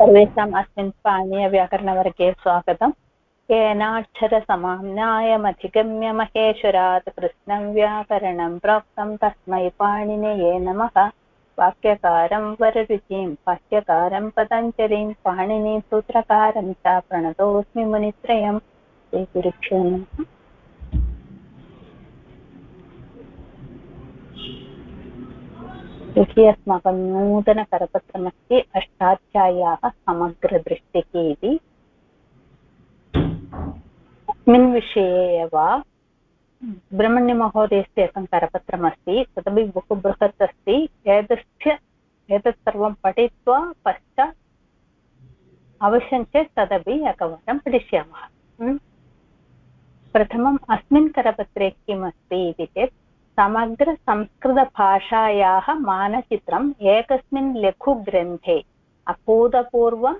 सर्वेषाम् अस्मिन् पाणीयव्याकरणवर्गे स्वागतम्। केनाक्षरसमाम्नायमधिगम्य महेश्वरात् कृष्णं व्याकरणं प्रोक्तं तस्मै पाणिनये नमः। वाक्यकारं वररुचिं भाष्यकारं पतञ्जलिं पाणिनि सूत्रकारं च प्रणतोऽस्मि मुनित्रयम्। श्रीगुरुभ्यो तर्हि अस्माकं नूतनकरपत्रमस्ति अष्टाध्याय्याः समग्रदृष्टिः इति। अस्मिन् विषये एव ब्रह्मण्यमहोदयस्य एकं करपत्रमस्ति, तदपि बहु बृहत् अस्ति। एतस्य, एतत् सर्वं पठित्वा पश्चात् अवश्यं चेत् तदपि एकवारं पठिष्यामः। प्रथमम् अस्मिन् करपत्रे किमस्ति इति चेत् समग्रसंस्कृतभाषायाः मानचित्रम् एकस्मिन् लघुग्रन्थे अभूतपूर्वं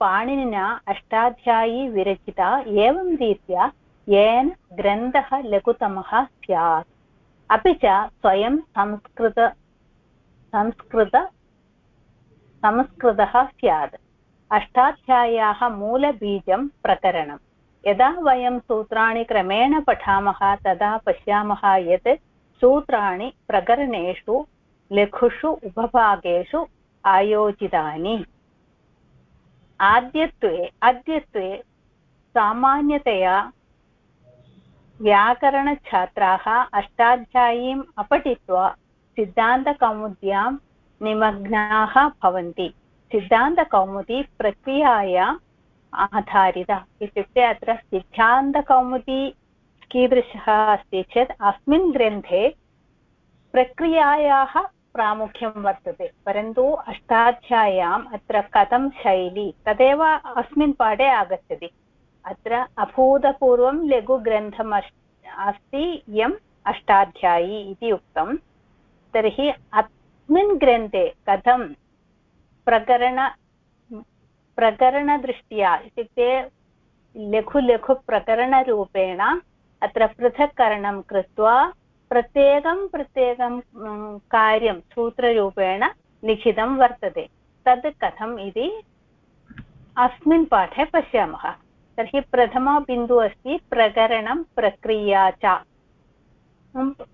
पाणिनिना अष्टाध्यायी विरचिता एवं रीत्या येन ग्रन्थः लघुतमः स्यात्। अपि च स्वयं संस्कृत संस्कृत संस्कृतः स्यात्। अष्टाध्याय्याः मूलबीजं प्रकरणं यदा वयं सूत्राणि क्रमेण पठामः, तदा पश्यामः यत् सूत्राणि प्रकरणेषु लघुषु उपभागेषु आयोजितानि। आद्यत्वे, अद्यत्वे सामान्यतया व्याकरणछात्राः अष्टाध्यायीम् अपठित्वा सिद्धान्तकौमुद्यां निमग्नाः भवन्ति। सिद्धान्तकौमुदी प्रक्रियायाम् आधारिता। इत्युक्ते अत्र सिद्धान्तकौमुदी कीदृशः अस्ति चेत् अस्मिन् ग्रन्थे प्रक्रियायाः प्रामुख्यं वर्तते, परन्तु अष्टाध्याय्याम् अत्र कथं शैली तदेव अस्मिन् पाठे आगच्छति। अत्र अभूतपूर्वं लघुग्रन्थम् अस्ति इयम् अष्टाध्यायी इति उक्तं। तर्हि अस्मिन् ग्रन्थे कथं प्रकरण, प्रकरणदृष्ट्या इत्युक्ते लघु लघु प्रकरणरूपेण अत्र पृथक्करणं कृत्वा प्रत्येकं प्रत्येकं कार्यं सूत्ररूपेण लिखितं वर्तते। तद् कथम् इति अस्मिन् पाठे पश्यामः। तर्हि प्रथमबिन्दुः अस्ति प्रकरणं प्रक्रिया च।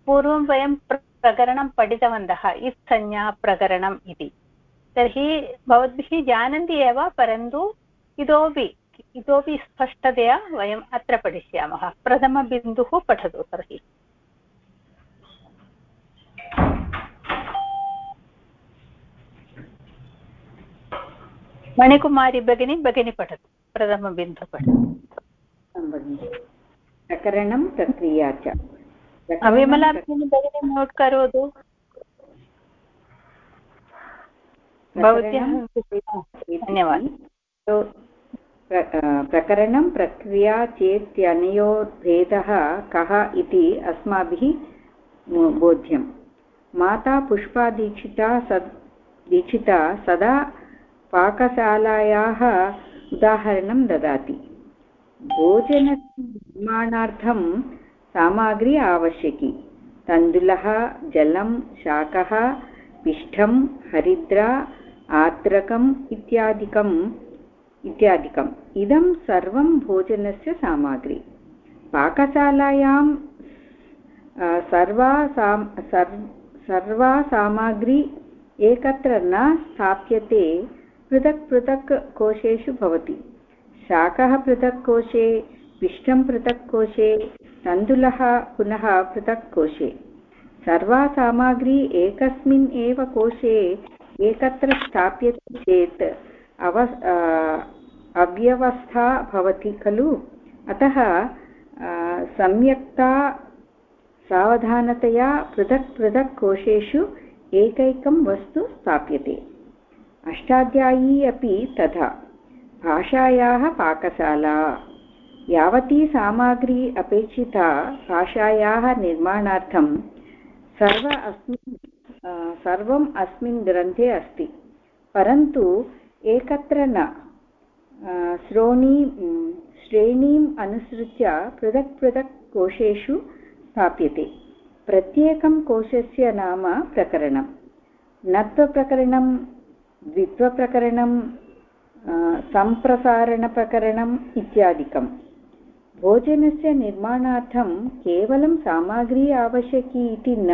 पूर्वं वयं प्रकरणं पठितवन्तः इत्संज्ञा प्रकरणम् इति। तर्हि भवद्भिः जानन्ति एव, परन्तु इतोपि इतोपि स्पष्टतया वयम् अत्र पठिष्यामः। प्रथमबिन्दुः पठतु तर्हि। मणिकुमारी भगिनी भगिनी पठतु। प्रथमबिन्दुः पठतु। प्रकरणं प्रक्रिया च। विमला भगिनी म्यूट् करोतु। भवत्याः धन्यवादः। प्रकरणं प्रक्रिया चेत्यनयोर्भेदः कः इति अस्माभिः बोध्यं माता पुष्पादीक्षिता सद्, दीक्षिता सदा पाकशालायाः उदाहरणं ददाति। भोजनस्य निर्माणार्थं सामग्री आवश्यकी। तण्डुलः, जलं, शाकः, पिष्ठं, हरिद्रा, आर्द्रकम् इत्यादिकम् इत्यादिकम्। इदं सर्वं भोजनस्य सामग्री। पाकशालायां सर्वा साम् सर्वा सामग्री एकत्र न स्थाप्यते, पृथक् पृथक् कोशेषु भवति। शाकः पृथक् कोशे, पिष्टं पृथक् कोशे, तण्डुलः पुनः पृथक् कोशे। सर्वा सामग्री एकस्मिन् एव कोशे एकत्र स्थाप्यते चेत् अव अव्यवस्था भवति खलु? अतः सम्यक्ता, सावधानतया पृथक् पृथक् कोशेषु एकैकं वस्तु स्थाप्यते। अष्टाध्यायी अपि तथा। भाषायाः पाकशाला। यावती सामग्री अपेक्षिता भाषायाः निर्माणार्थं सर्व अस्मिन् सर्वम् अस्मिन् ग्रन्थे अस्ति, परन्तु एकत्र न। श्रोणी श्रेणीम् अनुसृत्य पृथक् पृथक् कोशेषु स्थाप्यते। प्रत्येकं कोशस्य नाम प्रकरणं नत्वप्रकरणं, द्वित्वप्रकरणं सम्प्रसारणप्रकरणम् इत्यादिकं भोजनस्य निर्माणार्थं केवलं सामग्री आवश्यकी इति न।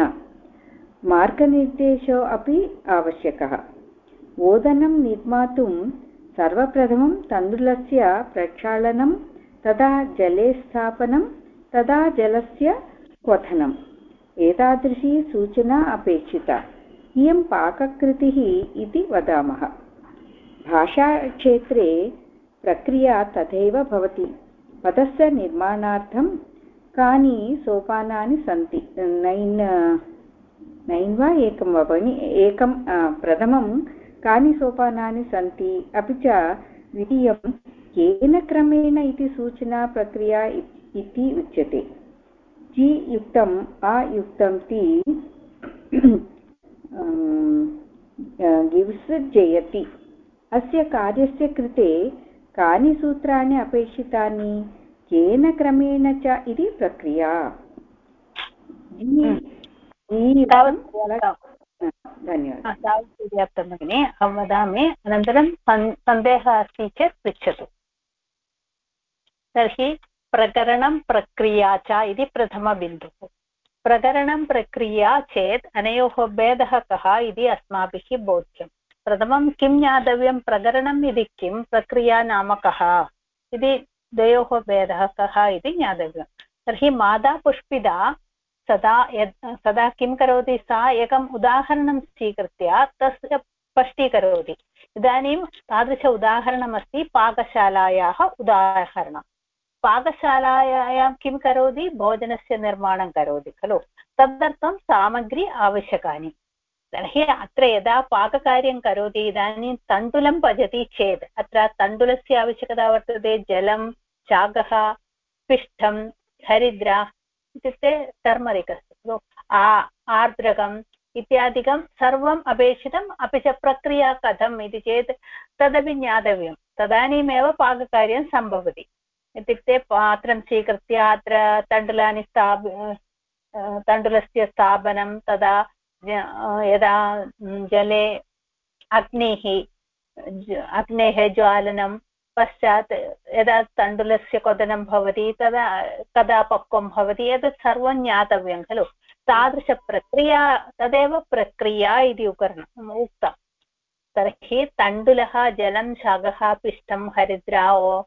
मार्गनिर्देशो अपि आवश्यकः। ओदनं निर्मातुं सर्वप्रथमं तण्डुलस्य प्रक्षालनं तदा जले स्थापनं तदा जलस्य क्वथनम् एतादृशी सूचना अपेक्षिता इयं पाककृतिः इति वदामः भाषाक्षेत्रे प्रक्रिया तथैव भवति पदस्य निर्माणार्थं कानि सोपानानि सन्ति नैन् नैन् वा एकं वा भगिनि एकं प्रथमं कानि सोपानानि सन्ति अपि च द्वितीयं केन क्रमेण इति सूचना प्रक्रिया इति उच्यते जि युक्तम् अयुक्तं ति गिव्स् जयति अस्य कार्यस्य कृते कानि सूत्राणि अपेक्षितानि केन क्रमेण च इति प्रक्रिया धन्यवादः तावत् पर्याप्तं भगिनि अहं वदामि अनन्तरं सन्देहः अस्ति चेत् पृच्छतु तर्हि प्रकरणं प्रक्रिया च इति प्रथमबिन्दुः प्रकरणं प्रक्रिया चेत् अनयोः भेदः कः इति अस्माभिः बोध्यं प्रथमं किं ज्ञातव्यं प्रकरणम् इति किं प्रक्रिया नाम कः इति द्वयोः भेदः कः इति ज्ञातव्यं तर्हि माता पुष्पिता सदा यत् सदा किं करोति? सा एकम् उदाहरणं स्वीकृत्य तस्य स्पष्टीकरोति। इदानीं तादृश उदाहरणमस्ति पाकशालायाः उदाहरणं। पाकशालायां किं करोति? भोजनस्य निर्माणं करोति, खलु? तदर्थं सामग्री आवश्यकानि। तर्हि अत्र यदा पाककार्यं करोति, इदानीं तण्डुलं भजति चेत्, अत्र तण्डुलस्य आवश्यकता वर्तते। जलं शाकः पिष्टं हरिद्रा इत्युक्ते टर्मरिक् अस्ति। खलु आर्द्रकम् इत्यादिकं सर्वम् अपेक्षितम्, अपि च प्रक्रिया कथम् इति चेत् तदपि ज्ञातव्यं तदानीमेव पाककार्यं सम्भवति। इत्युक्ते पात्रं स्वीकृत्य अत्र तण्डुलानि स्थाप तण्डुलस्य स्थापनं, तदा यदा जले अग्निः अग्नेः ज्वालनं पश्चात् यदा तण्डुलस्य क्वथनं भवति, तदा, कदा पक्वं भवति, एतत् सर्वं ज्ञातव्यं, खलु? तादृशप्रक्रिया, तदेव प्रक्रिया इति उकरणम्, उक्तं। तर्हि तण्डुलः, जलं शाकः पिष्टं हरिद्रा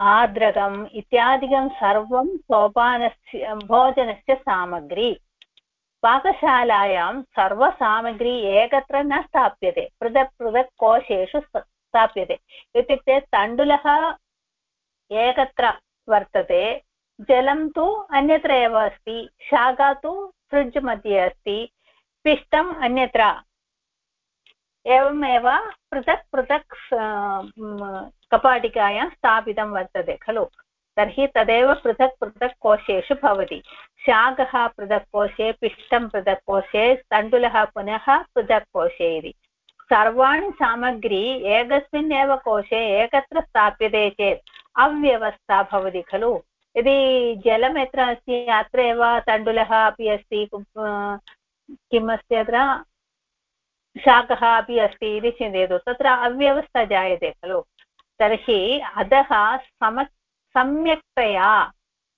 आर्द्रकम् इत्यादिकं सर्वं सोपानस्य, भोजनस्य सामग्री। पाकशालायां सर्वसामग्री एकत्र न स्थाप्यते, पृथक् पृथक् कोशेषु स्थाप्यते। इत्युक्ते तण्डुलः एकत्र वर्तते, जलं तु अन्यत्र एव अस्ति शाका तु फ्रिड्ज् मध्ये अस्ति, पिष्टम् अन्यत्र। एवमेव पृथक् पृथक् कपाटिकायां स्थापितं वर्तते, खलु? तर्हि तदेव पृथक् पृथक् कोशेषु भवति। शाकः पृथक् कोशे, पिष्टं पृथक् कोशे, तण्डुलः पुनः पृथक् कोशे इति। सर्वाणि सामग्री एकस्मिन् एव कोशे एकत्र स्थाप्यते चेत् अव्यवस्था भवति खलु। यदि जलं यत्र अस्ति, अत्र एव तण्डुलः अपि अस्ति किम् अस्ति अत्र? शाकः अपि अस्ति इति चिन्तयतु। तत्र अव्यवस्था जायते खलु। तर्हि अधः सम सम्यक्तया,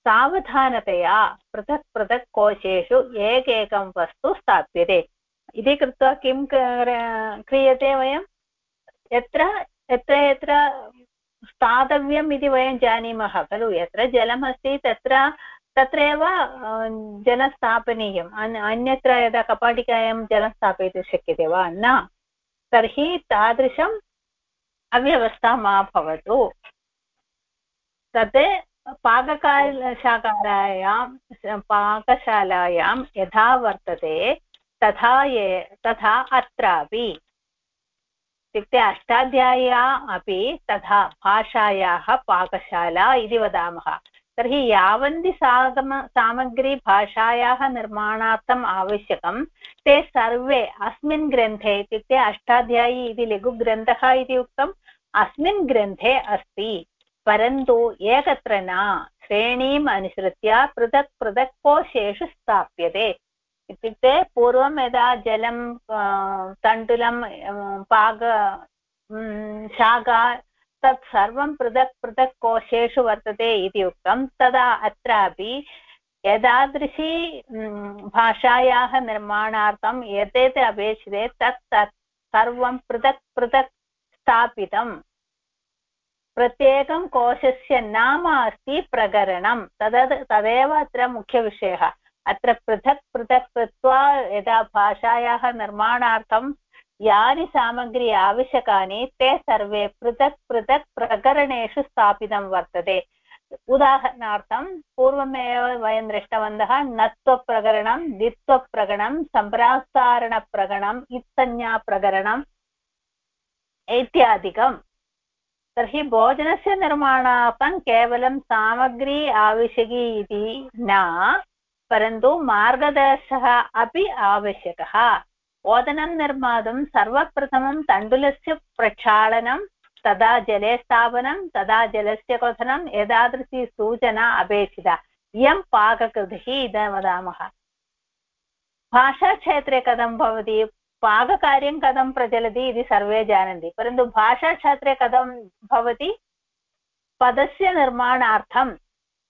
सावधानतया पृथक् पृथक् कोशेषु एकैकं वस्तु स्थाप्यते। इति कृत्वा किं क्रियते वयं? यत्र यत्र यत्र स्थातव्यम् इति वयं जानीमः, खलु? यत्र जलमस्ति, तत्र, तत्रैव जलं स्थापनीयम् अन्यत्र यदा कपाटिकायां जलं स्थापयितुं शक्यते वा? न। तर्हि तादृशम् अव्यवस्था मा भवतु। तत् पाकशालायां पाकशालायां यथा वर्तते तथा ये, तथा अत्रापि। इत्युक्ते अष्टाध्याय्या अपि तथा भाषायाः पाकशाला इति वदामः। तर्हि यावन्ति सागम, सामग्री भाषायाः निर्माणार्थम् आवश्यकं, ते सर्वे अस्मिन् ग्रन्थे, इत्युक्ते अष्टाध्यायी इति लघुग्रन्थः इति उक्तम्, अस्मिन् ग्रन्थे अस्ति। परन्तु एकत्र न, श्रेणीम् अनुसृत्य पृथक् पृथक् कोशेषु स्थाप्यते। इत्युक्ते पूर्वं यदा जलं तण्डुलं पाक शाखा तत् सर्वं पृथक् पृथक् कोशेषु वर्तते इति उक्तं, तदा अत्रापि एतादृशी भाषायाः निर्माणार्थं यत् अपेक्षते तत् सर्वं पृथक् पृथक् स्थापितं। प्रत्येकं कोशस्य नाम अस्ति प्रकरणं तद् तदेव अत्र मुख्यविषयः। अत्र पृथक् पृथक् कृत्वा यदा भाषायाः निर्माणार्थं यानि सामग्री आवश्यकानि, ते सर्वे पृथक् पृथक् प्रकरणेषु स्थापितं वर्तते। उदाहरणार्थं, पूर्वमेव वयं दृष्टवन्तः नत्वप्रकरणं, द्वित्वप्रकरणं सम्प्रासारणप्रकरणम् इत्संज्ञाप्रकरणम् इत्यादिकं। तर्हि भोजनस्य निर्माणार्थं केवलं सामग्री आवश्यकी इति न परन्तु मार्गदर्शः अपि आवश्यकः। ओदनं निर्मातुं सर्वप्रथमं तण्डुलस्य प्रक्षालनं, तदा जले स्थापनं, तदा जलस्य क्वथनं, एतादृशी सूचना अपेक्षिता। इयं पाककृतिः इति वदामः। भाषाक्षेत्रे कथं भवति? पाककार्यं कथं प्रचलति इति सर्वे जानन्ति। परन्तु भाषाक्षेत्रे कथं भवति? पदस्य निर्माणार्थं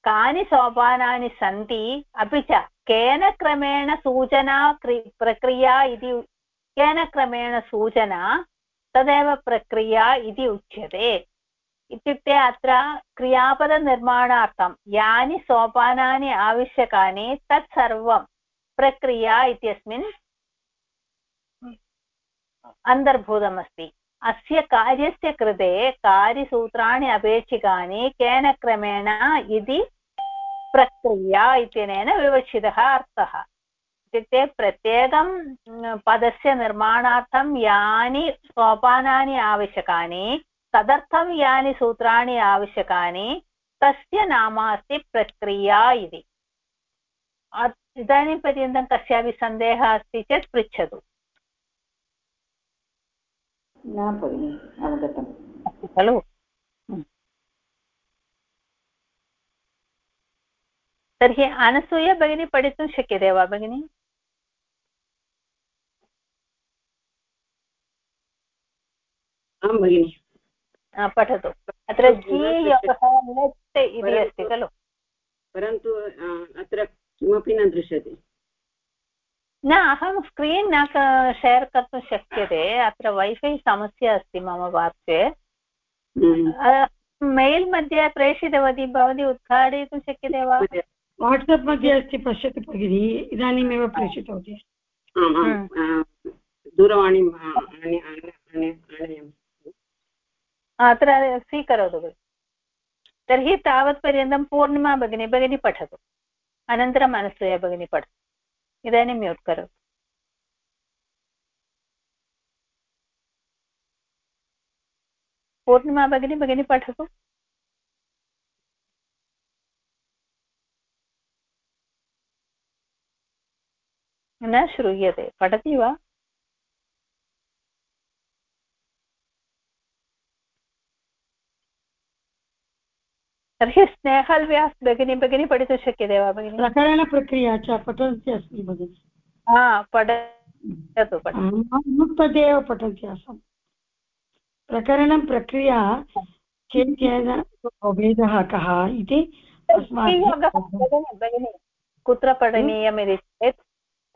कानि सोपानानि सन्ति, अपि च केन क्रमेण सूचना प्रक्रिया इति केन क्रमेण सूचना तदेव प्रक्रिया इति उच्यते। इत्युक्ते अत्र क्रियापदनिर्माणार्थं यानि सोपानानि आवश्यकानि तत्सर्वं प्रक्रिया इत्यस्मिन् अन्तर्भूतमस्ति। अस्य कार्यस्य कृते कार्यसूत्राणि अपेक्षिकानि केन क्रमेण इति प्रक्रिया इत्यनेन विवक्षितः अर्थः। इत्युक्ते प्रत्येकं पदस्य निर्माणार्थं यानि सोपानानि आवश्यकानि तदर्थं यानि सूत्राणि आवश्यकानि तस्य नाम अस्ति प्रक्रिया इति। इदानीं पर्यन्तं कस्यापि सन्देहः अस्ति चेत् पृच्छतु। न भगिनि अवगतम्। खलु। तर्हि अनसूया भगिनी पठितुं शक्यते वा भगिनि? आं भगिनि। पठतु। अत्र इति अस्ति खलु। परन्तु अत्र किमपि न दृश्यते। न अहं स्क्रीन् न शेर् कर्तुं शक्यते। अत्र वैफै समस्या अस्ति मम पार्श्वे हम्म। मेल् मध्ये प्रेषितवती। भवती उद्घाटयितुं शक्यते वा? वाट्सप् मध्ये अस्ति पश्यतु भगिनि. इदानीमेव प्रेषितवती दूरवाणीम् अत्र स्वीकरोतु तर्हि तावत्पर्यन्तं पूर्णिमा भगिनी भगिनी पठतु. अनन्तरम् अनुसूया भगिनी पठतु. इदानीं म्यूट् करोतु. पूर्णिमा भगिनी भगिनी पठतु? न श्रूयते। पठति वा? तर्हि स्नेहल्व्यास् भगिनी भगिनी पठितुं शक्यते वा भगिनि? प्रकरणप्रक्रिया च पठन्ती अस्मि भगिनि। हा पठतु पठतु। एव पठन्ती आसम् प्रकरणं प्रक्रिया चेत्येन भेदः कः इति कुत्र पठनीयम् इति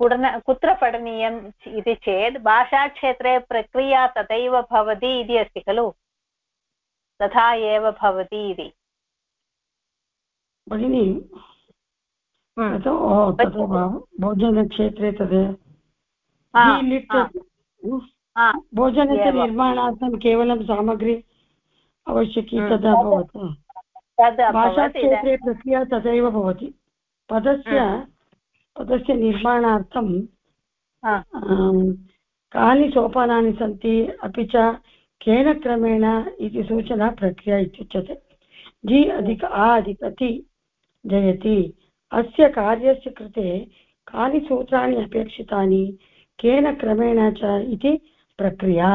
चेत् कुत्र पठनीयम् इति चेत् भाषाक्षेत्रे प्रक्रिया तथैव भवति इति अस्ति खलु? तथा एव भवति इति। भगिनि भोजनक्षेत्रे तद् भोजनस्य निर्माणार्थं केवलं सामग्री आवश्यकी तद् अभवत् भाषाक्षेत्रे प्रक्रिया तथैव भवति। पदस्य पदस्य निर्माणार्थं कानि सोपानानि सन्ति अपि च केन क्रमेण इति सूचना प्रक्रिया इत्युच्यते। जि अधिक आ अधिक ति जयति। अस्य कार्यस्य कृते कानि सूत्राणि अपेक्षितानि केन क्रमेण च इति प्रक्रिया।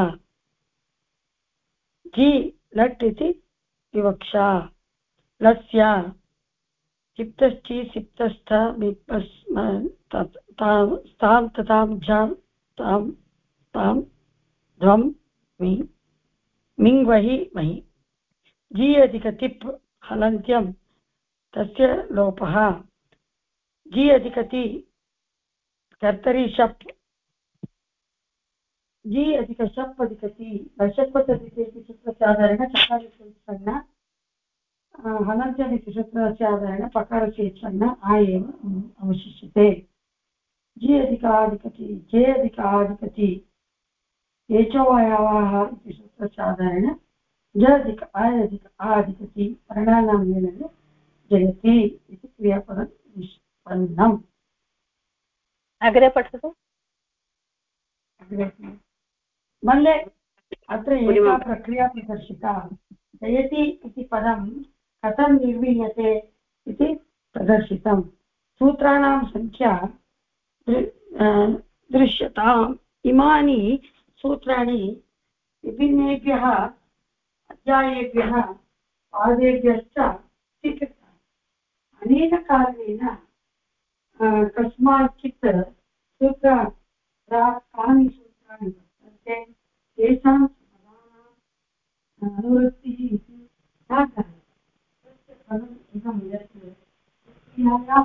जि लट् इति विवक्षा। लस्य सिप्तश्चि सिप्तस्थ तां तथां तां तां ध्वं मि मिङ्वहि महि जि अधिकतिप् हलन्त्यं तस्य लोपः जि अधिकति कर्तरि शप् जि अधिक शप् अधिकति षट्पद्धति इति सूत्रस्य आधारेण चकारस्य सूत्रस्य आधारेण पकारस्य सन्न आ एव अवशिष्यते जि अधिकाधिकति जे अधिकाधिकति एचोवायावाः इति सूत्रस्य आधारेण ज अधिक आ अधिक आ अधिकति वर्णानां मेलने जयति इति क्रियापदं निष्पन्नम् अग्रे पठतु मल्ले अत्र एका प्रक्रिया प्रदर्शिता जयति इति पदं कथं निर्मीयते इति प्रदर्शितं। सूत्राणां संख्या दृश्यताम्। इमानि सूत्राणि विभिन्नेभ्यः, अध्यायेभ्यः, पादेभ्यश्च स्वीकृतानि। अनेन कारणेन कस्माच्चित् सूत्र कानि सूत्राणि वर्तन्ते, तेषां पदानाम् अनुवृत्तिः न तस्य फलम् इदं यत् क्रियायाः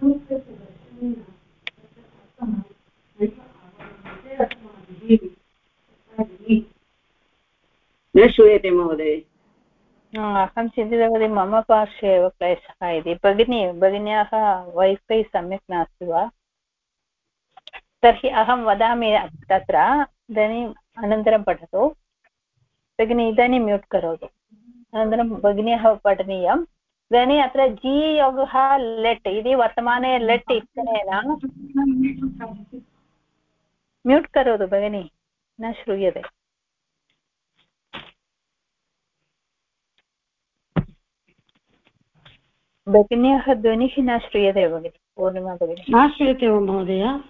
सूत्रस्य दर्शनेन न श्रूयते महोदय अहं चिन्तितवती, मम पार्श्वे एव क्लेशः इति। भगिनी, भगिन्याः वैफै सम्यक् नास्ति वा? तर्हि अहं वदामि तत्र, इदानीम् अनन्तरं पठतु। भगिनी, इदानीं म्यूट् करोतु। अनन्तरं भगिन्याः पठनीयम् इदानीम् अत्र जि योगः लेट् इति वर्तमाने लेट् इत्यनेन म्यूट् करोतु भगिनी न श्रूयते। भगिन्याः ध्वनिः न श्रूयते भगिनि पूर्णिमा भगिनी। न श्रूयते वा महोदय?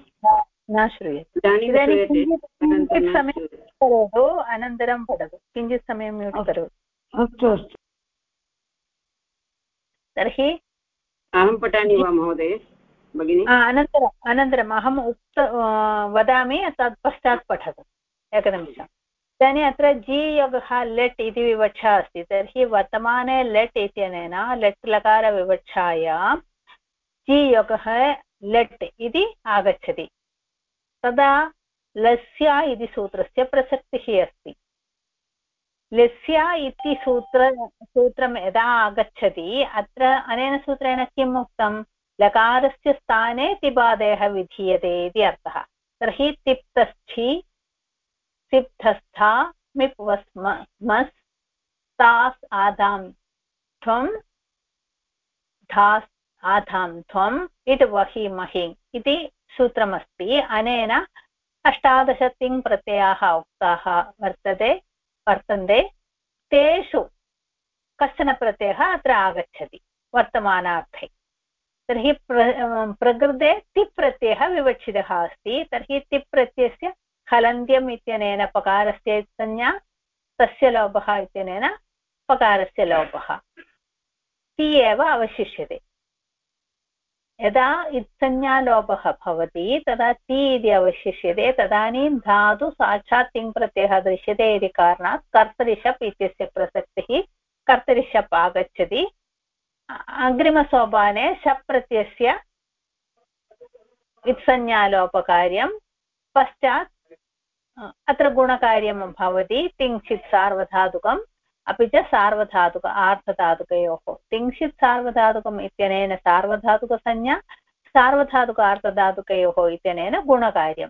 न श्रूयते। इदानीं किञ्चित् समयं करोतु अनन्तरं पठतु। किञ्चित् समयं म्यूट् करोतु। अस्तु अस्तु। तर्हि? अहं पठामि वा महोदय भगिनि? अनन्तरम् अनन्तरम् अहम् उक्त वदामि तत् पश्चात् पठतु एकनिमिषम्। इदानीम् अत्र जि योगः लेट् इति विवक्षा अस्ति तर्हि वर्तमाने लेट् इत्यनेन लेट् लकारविवक्षायां जि योगः लेट् इति आगच्छति। तदा लस्य इति सूत्रस्य प्रसक्तिः अस्ति। लस्य इति सूत्र, सूत्रं यदा आगच्छति, अत्र अनेन सूत्रेण किम् उक्तं? लकारस्य स्थाने तिबादयः विधीयते इति अर्थः। तर्हि तिप्तस्थि, सिप्तस्था मिप् वस् मस्, तास् आधां त्वं, धास्, आधां त्वम् इट्, वहि, महि इति सूत्रमस्ति। अनेन अष्टादश तिङ् उक्ताः वर्तते। वर्तन्ते, तेषु कश्चन प्रत्ययः अत्र आगच्छति, वर्तमानार्थे। तर्हि प्र प्रकृते तिप् प्रत्ययः विवक्षितः अस्ति। तर्हि तिप् प्रत्ययस्य हलन्त्यम् इत्यनेन पकारस्य संज्ञा, तस्य लोपः इत्यनेन पकारस्य लोपः। ति एव अवशिष्यते। यदा इत्संज्ञालोपः भवति, तदा ति इति अवशिष्यते, तदानीं धातु साक्षात् तिङ् प्रत्ययः दृश्यते इति कारणात् कर्तरिषप् इत्यस्य प्रसक्तिः, कर्तरिषप् आगच्छति। अग्रिमसोपाने शप् प्रत्ययस्य इत्संज्ञालोपकार्यं पश्चात् अत्र गुणकार्यं भवति तिङ्क्षित् सार्वधातुकम्। अपि च सार्वधातुक आर्धधातुकयोः तिङ्क्षित् सार्वधातुकम् इत्यनेन सार्वधातुकसंज्ञा, सार्वधातुक आर्धधातुकयोः इत्यनेन गुणकार्यं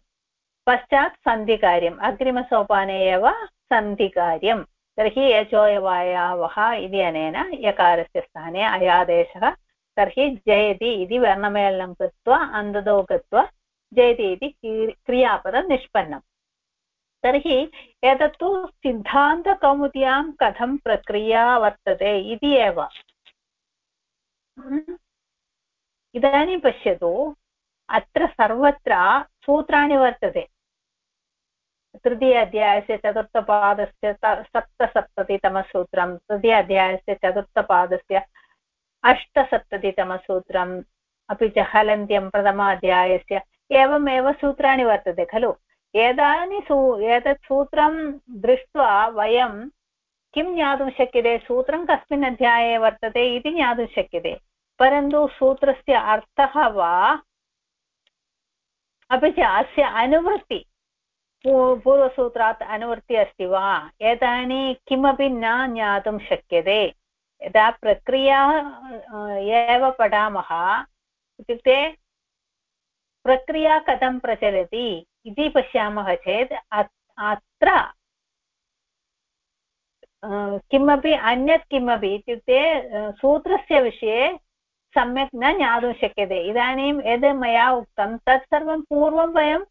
पश्चात् सन्धिकार्यम्, अग्रिमसोपाने एव सन्धिकार्यं तर्हि यचोयवायावः इति अनेन यकारस्य स्थाने अयादेशः। तर्हि जयति इति वर्णमेलनं कृत्वा अन्ततो गत्वा जयति इति क्रियापदं तर्हि एतत्तु सिद्धान्तकौमुद्यां कथं प्रक्रिया वर्तते इति एव। इदानीं पश्यतु अत्र सर्वत्र सूत्राणि वर्तते। तृतीय अध्यायस्य चतुर्थपादस्य सप्तसप्ततितमसूत्रं तृतीय अध्यायस्य चतुर्थपादस्य अष्टसप्ततितमसूत्रम् अपि च हलन्त्यं प्रथमाध्यायस्य एवमेव सूत्राणि वर्तते खलु? एतानि सू, एतत् सूत्रं दृष्ट्वा वयं किं ज्ञातुं शक्यते? सूत्रं कस्मिन् अध्याये वर्तते इति ज्ञातुं शक्यते। परन्तु सूत्रस्य अर्थः वा, अपि च अस्य अनुवृत्ति पूर्वसूत्रात् अनुवृत्ति अस्ति वा? एतानि किमपि न ज्ञातुं शक्यते। यदा प्रक्रिया एव पठामः, इत्युक्ते प्रक्रिया कथं प्रचलति? इति पश्यामः चेत् अत्र किमपि अन्यत् किमपि इत्युक्ते सूत्रस्य विषये सम्यक् न ज्ञातुं शक्यते। इदानीं यद् मया उक्तं, तत् पूर्वं वयं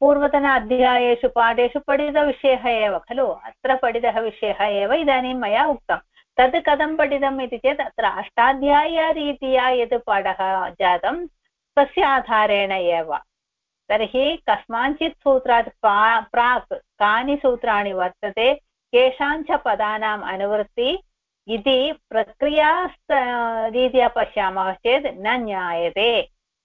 पूर्वतन अध्यायेषु पाठेषु पठितविषयः एव, खलु? अत्र पठितः विषयः एव इदानीं मया उक्तं। तत् कथं पठितम् इति चेत्, अत्र अष्टाध्यायीरीत्या यत् पाठः जातं, तस्य आधारेण एव। तर्हि कस्माञ्चित् सूत्रात् प्राक् कानि सूत्राणि वर्तते केषाञ्च पदानाम् अनुवृत्ति इति प्रक्रिया रीत्या पश्यामः चेत् न ज्ञायते।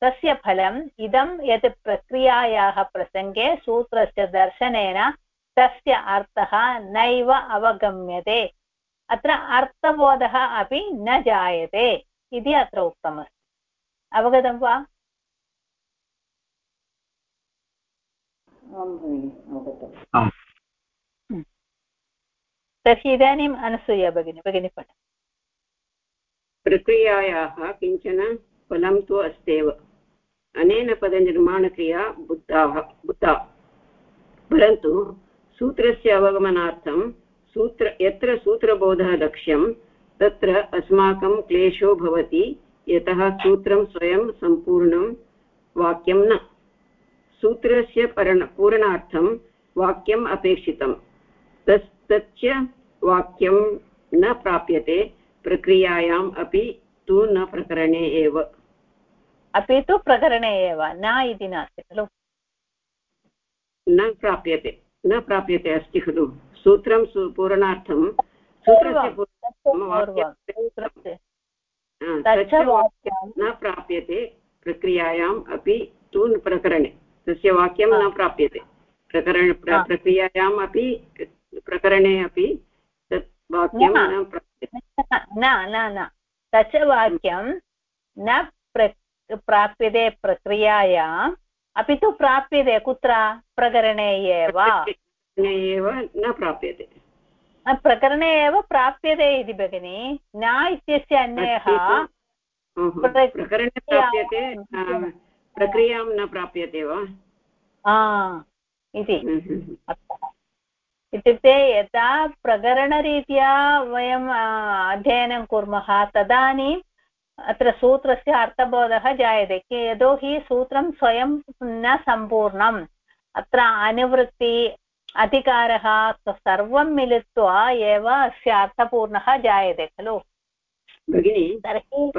तस्य फलम् इदं यत् प्रक्रियायाः प्रसङ्गे सूत्रस्य दर्शनेन तस्य अर्थः नैव अवगम्यते। अत्र अर्थबोधः अपि न जायते इति अत्र उक्तमस्ति। अवगतं वा? तर्हि इदानीम् अनसूया भगिनी भगिनी पठ। प्रक्रियायाः किंचन फलं तु अस्त्येव अनेन पदनिर्माणक्रिया बुद्धाः बुद्धा। परन्तु सूत्रस्य अवगमनार्थं सूत्र यत्र सूत्रबोधः लक्ष्यं तत्र अस्माकं क्लेशो भवति यतः सूत्रं स्वयं सम्पूर्णं वाक्यं न। सूत्रस्य परण पूरणार्थं वाक्यम् अपेक्षितं। तस् तच्च वाक्यं न प्राप्यते प्रक्रियायाम् अपि तु न प्रकरणे एव। अपि तु प्रकरणे एव न इति नास्ति खलु? न प्राप्यते न प्राप्यते अस्ति खलु। सूत्रं पूरणार्थं सूत्रस्य न प्राप्यते प्रक्रियायाम् अपि तु प्रकरणे। तस्य वाक्यं न प्राप्यते। प्रकरण प्रक्रियायाम् अपि प्रकरणे अपि तत् वाक्यं न। प्राप्यते। न न न। तच्च वाक्यं न प्राप्यते प्रक्रियायाम् अपि तु प्राप्यते कुत्र? प्रकरणे एव। एव न प्राप्यते। प्रकरणे एव प्राप्यते इति भगिनि। न इत्यस्य अन्वयः प्रकरणे प्राप्यते प्रक्रियाँ न प्राप्यते वा? इति। इत्युक्ते यदा प्रकरणरीत्या वयम् अध्ययनं कुर्मः तदानीं अत्र सूत्रस्य अर्थबोधः जायते यतोहि सूत्रं स्वयं न सम्पूर्णम्। अत्र अनुवृत्ति अधिकारः सर्वं मिलित्वा एव अस्य अर्थपूर्णः जायते खलु। भगिनि तर्हि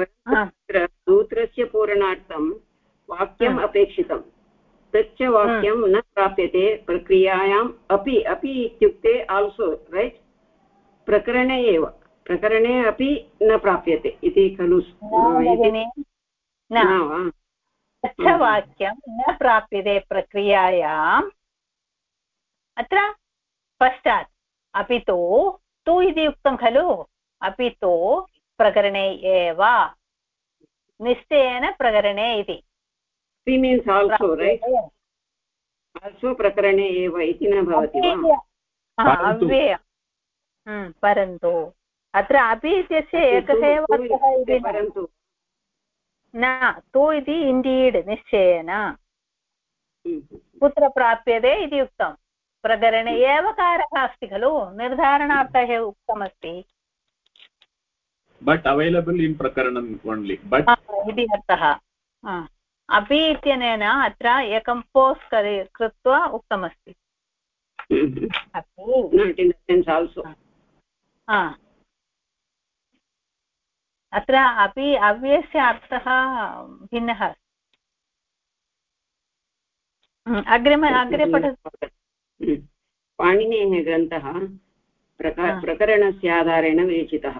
सूत्रस्य पूरणार्थं वाक्यम् अपेक्षितं तच्च वाक्यं न प्राप्यते प्रक्रियायाम् अपि अपि इत्युक्ते आल्सो रैट् प्रकरणे एव। प्रकरणे अपि न प्राप्यते इति खलु वाक्यं न प्राप्यते प्रक्रियायाम्। अत्र पश्चात् अपि तु तु इति उक्तं खलु। अपि तु प्रकरणे एव। निश्चयेन प्रकरणे इति। मीन्स् आल्सो रैट् आल्सो प्रकरणे एव इति न भवति वा परन्तु अत्र अपि इत्यस्य एकः एव अर्थः इति परन्तु न तु इति इण्डीड् निश्चयेन कुत्र प्राप्यते इति उक्तं प्रकरणे एव कारः अस्ति खलु निर्धारणार्थः उक्तमस्ति बट् अवैलबल् इन् प्रकरणम् ओन्लि बट् इति अर्थः अपि इत्यनेन अत्र एकं पोस् कृत्वा उक्तमस्ति। अत्र अपि अव्ययस्य अर्थः भिन्नः अग्रिम अग्रे पठतु पाणिनेः ग्रन्थः प्रकरणस्य आधारेण विरचितः।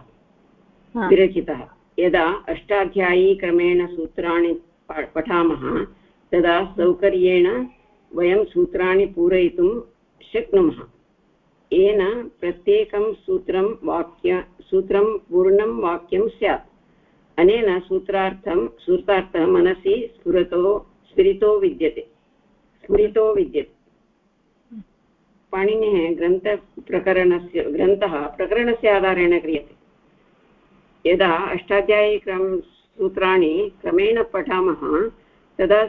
विरचितः। यदा अष्टाध्यायीक्रमेण सूत्राणि पठामः। तदा सौकर्येण वयं सूत्राणि पूरयितुं शक्नुमः। येन प्रत्येकं सूत्रं वाक्य सूत्रं पूर्णं वाक्यं स्यात्। अनेन सूत्रार्थं सूत्रार्थः मनसि स्फुरतो स्फुरितो विद्यते। स्फुरितो विद्यते। पाणिनेः ग्रन्थप्रकरणस्य ग्रन्थः प्रकरणस्य आधारेण क्रियते। यदा अष्टाध्यायीक्रम सूत्राणि क्रमेण पठामः तदा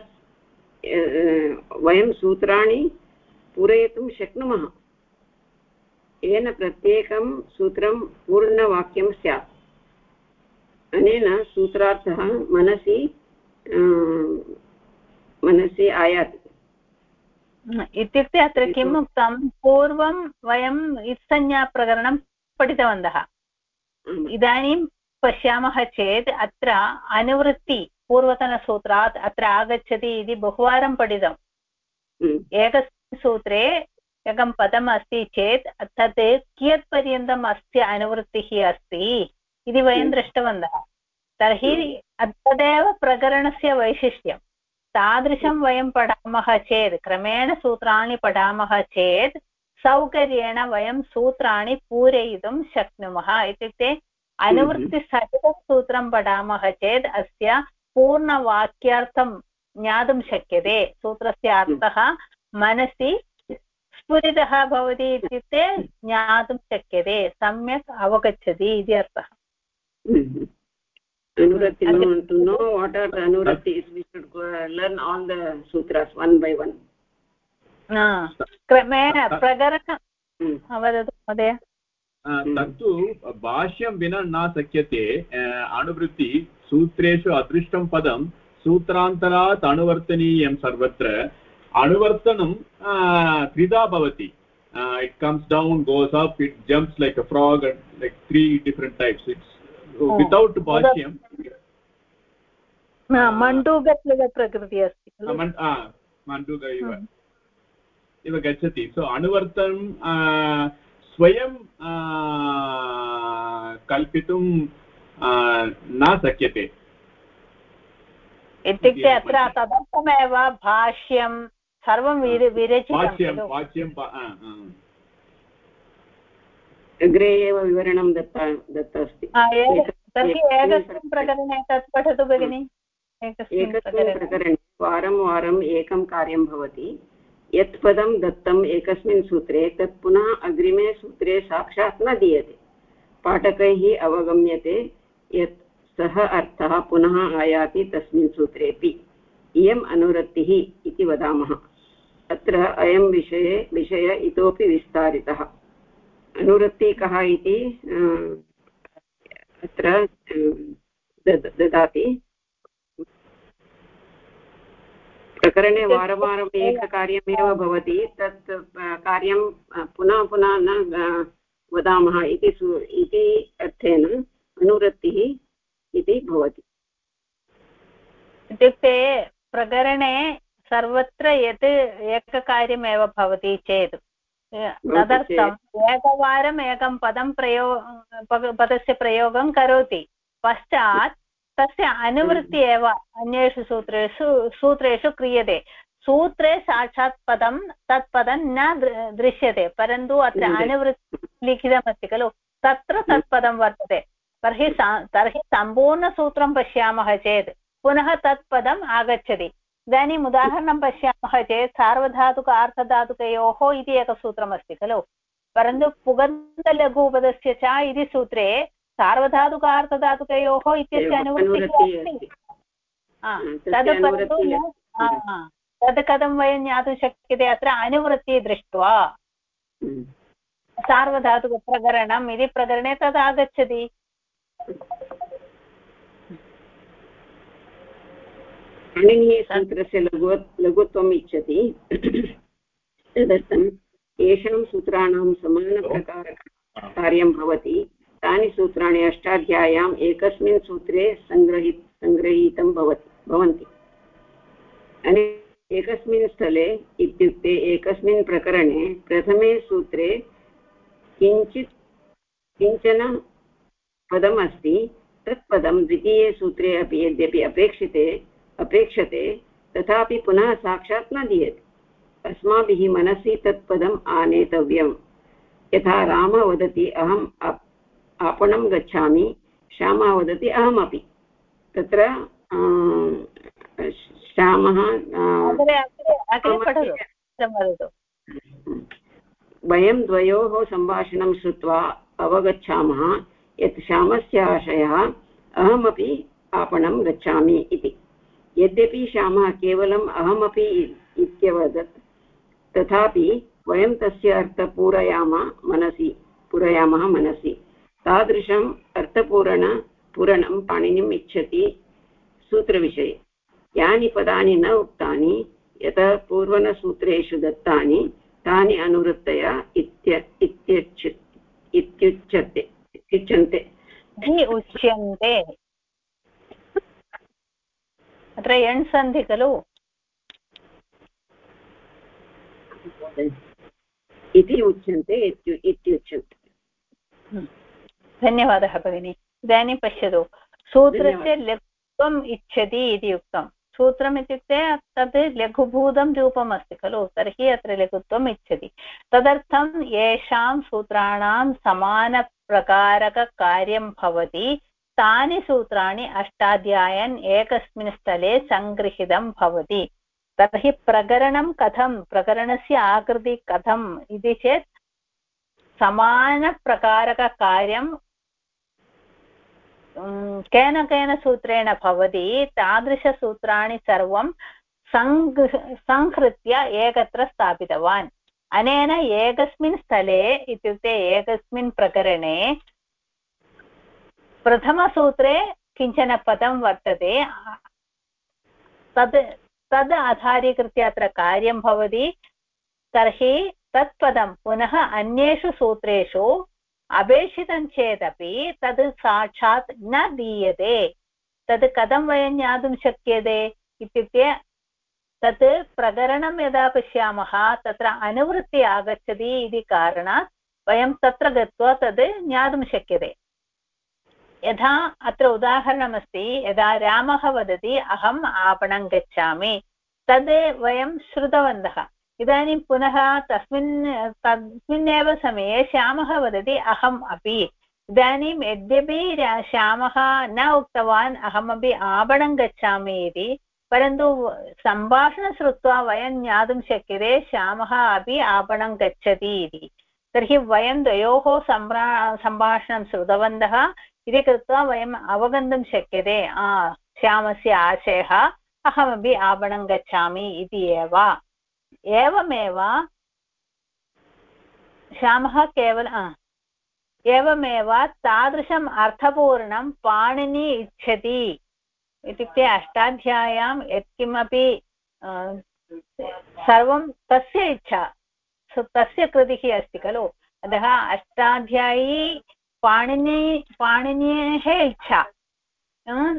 वयं सूत्राणि पूरयितुं शक्नुमः। येन प्रत्येकं सूत्रं पूर्णवाक्यं स्यात्। अनेन सूत्रार्थः मनसि मनसि आयाति। इत्युक्ते अत्र किम् उक्तं? पूर्वं वयम् इत्संज्ञाप्रकरणं पठितवन्तः। इदानीं पश्यामः चेत् अत्र अनुवृत्ति पूर्वतनसूत्रात् अत्र आगच्छति इति बहुवारं पठितम्। एकस्मिन् सूत्रे एकं पदम् अस्ति चेत् तत् कियत्पर्यन्तम् अस्य अनुवृत्तिः अस्ति इति वयं दृष्टवन्तः। तर्हि तदेव प्रकरणस्य वैशिष्ट्यं। तादृशं वयं पठामः चेत् क्रमेण सूत्राणि पठामः चेत् सौकर्येण वयं सूत्राणि पूरयितुं शक्नुमः। इत्युक्ते अनुवृत्तिसहितं सूत्रं पठामः चेत् अस्य पूर्णवाक्यार्थं ज्ञातुं शक्यते। सूत्रस्य अर्थः मनसि स्फुरितः भवति इत्युक्ते ज्ञातुं शक्यते सम्यक् अवगच्छति इति अर्थः। हम्म। Anurati, no, to know what are the Anuratis, we should go, learn all the sutras one by one. क्रमेण प्रकरणं वदतु महोदय। तत्तु भाष्यं विना न शक्यते अनुवृत्ति सूत्रेषु अदृष्टं पदं सूत्रान्तरात् अनुवर्तनीयं सर्वत्र. अनुवर्तनं त्रिधा भवति. It comes down goes up it jumps like a frog like three different types it's without भाष्यं मण्डूगप्रकृतिः अस्ति मण्डूग इव इव गच्छति सो अनुवर्तनं स्वयं कल्पितुं न शक्यते। इत्युक्ते अत्र तदर्थमेव भाष्यं सर्वं विरचितं भाष्यं अग्रे एव विवरणं दत्ता दत्त अस्ति तर्हि एकस्मिन् प्रकरणे तत् पठतु भगिनि। एकस्मिन् प्रकरणे। वारं वारम् एकं कार्यं भवति। यत् पदं दत्तम् एकस्मिन् सूत्रे, तत् पुनः अग्रिमे सूत्रे साक्षात् न दीयते। पाठकैः अवगम्यते यत् सः अर्थः पुनः आयाति तस्मिन् सूत्रेपि इयम् अनुरक्तिः इति वदामः। अत्र अयं विषये, विषय इतोपि विस्तारितः। अनुवृत्ति कः इति अत्र ददाति। प्रकरणे वारवारम् एककार्यमेव भवति तत् कार्यं पुनः पुनः न वदामः इति इति अर्थेन अनुवृत्तिः इति भवति। इत्युक्ते प्रकरणे सर्वत्र यत् एककार्यमेव भवति चेत् तदर्थम् एकवारम् एकं पदं प्रयो पदस्य प्रयोगं करोति पश्चात् तस्य अनुवृत्ति एव अन्येषु सूत्रेषु सूत्रेषु क्रियते। सूत्रे साक्षात् पदं तत् पदं न दृश्यते परन्तु अत्र अनुवृत्ति लिखितमस्ति खलु। तत्र तत् पदं वर्तते। तर्हि तर्हि सम्पूर्णसूत्रं पश्यामः चेत् पुनः तत् पदम् आगच्छति। इदानीम् उदाहरणं पश्यामः चेत् सार्वधातुक आर्थधातुकयोः इति एकसूत्रमस्ति खलु। परन्तु पुगन्तलघुपदस्य च इति सूत्रे सार्वधातुक आर्थधातुकयोः इत्यस्य अनुवृत्तिः अस्ति। तद् तद् कथं वयं ज्ञातुं शक्यते? अत्र अनुवृत्तिः दृष्ट्वा। हम्म। सार्वधातुकप्रकरणम् इति प्रकरणे तद् आगच्छति। पाणिनीयसूत्रस्य लघु लघुत्वम् इच्छति। तदर्थम् येषां सूत्राणां समानप्रकारकार्यं भवति। तानि सूत्राणि अष्टाध्याय्याम् एकस्मिन् सूत्रे सङ्ग्रहि सङ्गृहीतं भवति, भवन्ति। एकस्मिन् स्थले इत्युक्ते एकस्मिन् प्रकरणे प्रथमे सूत्रे किञ्चित्, किंचन पदम् अस्ति, तत् द्वितीये सूत्रे अपि यद्यपि अपेक्षिते, अपेक्षते, तथापि पुनः साक्षात् न दीयते। अस्माभिः मनसि तत् पदम् आनेतव्यम्। यथा रामः वदति, अहम् आपणं गच्छामि श्यामः वदति अहमपि। तत्र श्यामः वयं द्वयोः सम्भाषणं श्रुत्वा अवगच्छामः यत् श्यामस्य आशयः अहमपि आपणं गच्छामि इति। यद्यपि श्यामः केवलम् अहमपि इत्यवदत् तथापि वयं तस्य अर्थं पूरयामः मनसि पूरयामः मनसि। तादृशम् अर्थपूरण पूरणं पाणिनिम् इच्छति सूत्रविषये। यानि पदानि न उक्तानि यतः पूर्वनसूत्रेषु दत्तानि तानि अनुवृत्तया इत्य इत्युच्य इत्युच्यते इत्युच्यन्ते। उच्यन्ते। अत्र एण् सन्धि खलु? इति उच्यन्ते इत्युच्यन्ते। हम्म। धन्यवादः भगिनि। इदानीं पश्यतु। सूत्रस्य लघुत्वम् इच्छति इति उक्तं। सूत्रम् इत्युक्ते तद् लघुभूतं रूपम् अस्ति खलु तर्हि अत्र लघुत्वम् इच्छति। तदर्थं येषां सूत्राणां समानप्रकारककार्यं भवति। तानि सूत्राणि अष्टाध्यायन् एकस्मिन् स्थले सङ्गृहीतं भवति। तर्हि प्रकरणं कथं? प्रकरणस्य आकृतिः कथम्? इति चेत् समानप्रकारककार्यं केन केन सूत्रेण भवति तादृशसूत्राणि सर्वं सङ्गृ सङ्हृत्य एकत्र स्थापितवान्। अनेन एकस्मिन् स्थले इत्युक्ते एकस्मिन् प्रकरणे प्रथमसूत्रे किंचन पदं वर्तते, तद् तद् आधारीकृत्य अत्र कार्यं भवति, तर्हि तत्पदं पुनः अन्येषु सूत्रेषु अपेक्षितं चेदपि तद् साक्षात् न दीयते। तद् कथं वयं ज्ञातुं शक्यते इत्युक्ते तत् प्रकरणं यदा पश्यामः तत्र अनुवृत्ति आगच्छति इति कारणात् वयं तत्र गत्वा तद् ज्ञातुं शक्यते। यथा अत्र उदाहरणमस्ति, यदा रामः वदति, अहम् आपणं गच्छामि तद् वयं श्रुतवन्तः। इदानीं पुनः तस्मिन्, तस्मिन्नेव समये श्यामः वदति, अहम् अपि। इदानीं यद्यपि श्यामः न उक्तवान्, अहमपि आपणं गच्छामि इति, परन्तु सम्भाषणं श्रुत्वा वयं ज्ञातुं शक्यते, श्यामः अपि आपणं गच्छति इति। तर्हि वयं द्वयोः सम्भा सम्भाषणं श्रुतवन्तः। इति कृत्वा वयम् अवगन्तुं शक्यते श्यामस्य आशयः, अहमपि आपणं गच्छामि इति एव। एवमेव श्यामः केवल एवमेव तादृशम् अर्थपूर्णं पाणिनि इच्छति इत्युक्ते अष्टाध्याय्यां यत्किमपि सर्वं तस्य इच्छा तस्य कृतिः अस्ति खलु। अतः अष्टाध्यायी पाणिनि, पाणिनेः इच्छा।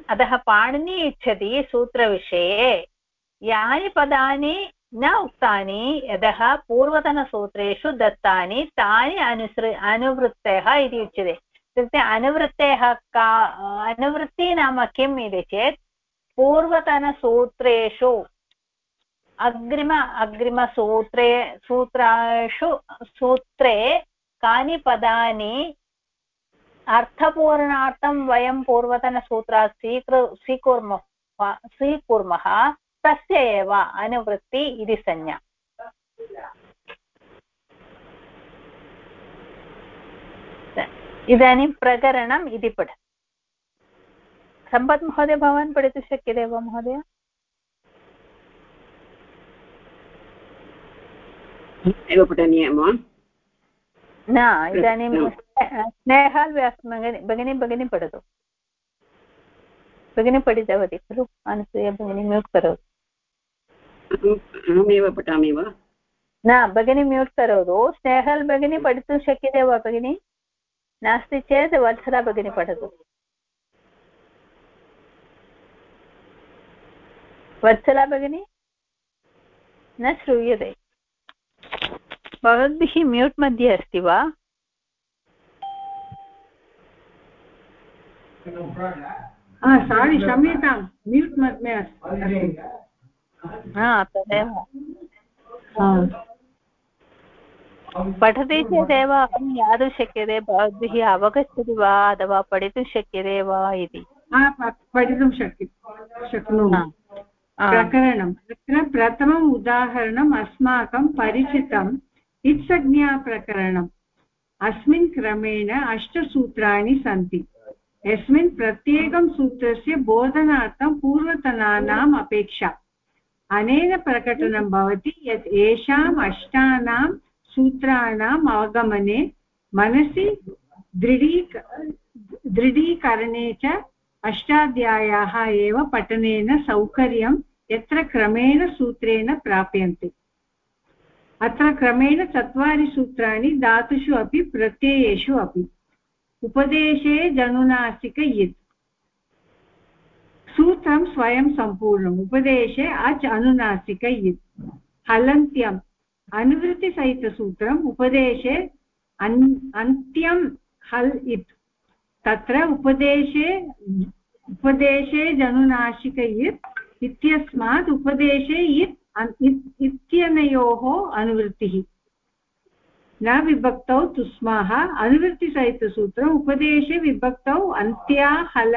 अतः पाणिनि इच्छति सूत्रविषये। यानि पदानि न उक्तानि यतः पूर्वतनसूत्रेषु दत्तानि तानि अनुसृ अनुवृत्तयः इति उच्यते इत्युक्ते अनुवृत्तयः का अनुवृत्तिः नाम किम् इति चेत् पूर्वतनसूत्रेषु अग्रिम अग्रिमसूत्रे सूत्रेषु सूत्रे कानि पदानि अर्थपूर्णार्थं वयं पूर्वतनसूत्रात् स्वीकृ स्वीकुर्मः स्वीकुर्मः तस्य एव अनुवृत्ति इति संज्ञा। इदानीं प्रकरणम् इति पठ। सम्पत् महोदय भवान् पठितुं शक्यते वा महोदय? एव पठनीयं वा? न इदानीं स्नेहाल् भगिनी भगिनी पठतु। भगिनी पठितवती खलु? अनुसूया भगिनी म्यूट् करोतु। अहमेव पठामि वा? न भगिनी म्यूट् करोतु। स्नेहल् भगिनी पठितुं शक्यते वा भगिनि? नास्ति चेत् वत्सला भगिनी पठतु। वत्सला भगिनी? न श्रूयते। भवद्भिः म्यूट् मध्ये अस्ति वा? सारि क्षम्यतां। म्यूट् मध्ये अस्ति। तदेव पठति चेदेव अहं ज्ञातुं शक्यते भवद्भिः अवगच्छति वा अथवा पठितुं शक्यते वा इति। पठितुं शक्य शक्नोमि। प्रकरणं तत्र प्रथमम् उदाहरणम् अस्माकं परिचितम् इत्संज्ञाप्रकरणम् अस्मिन् क्रमेण अष्टसूत्राणि सन्ति। यस्मिन् प्रत्येकं सूत्रस्य बोधनार्थं पूर्वतनानाम् अपेक्षा। अनेन प्रकटनं भवति यत् येषाम् अष्टानां सूत्राणाम् अवगमने मनसि दृढीक दृढीकरणे च अष्टाध्यायाः एव पठनेन सौकर्यं यत्र क्रमेण सूत्रेण प्राप्यन्ते। अत्र क्रमेण चत्वारि सूत्राणि धातुषु अपि प्रत्ययेषु अपि। उपदेशे जनुनासिक इत् सूत्रं स्वयं सम्पूर्णम्। उपदेशे अच् अनुनासिक इत्। हलन्त्यम्। अनुवृत्तिसहितसूत्रम् उपदेशे अन्, अन्त्यं हल् इत्। तत्र उपदेशे उपदेशे जनुनाशिक इत्, इत्यस्मात् उपदेशे इत्, इत्यनयोः अनुवृत्तिः। न विभक्तौ तुस्माः। अनुवृत्तिसहितसूत्रम् उपदेशे विभक्तौ अन्त्या, हल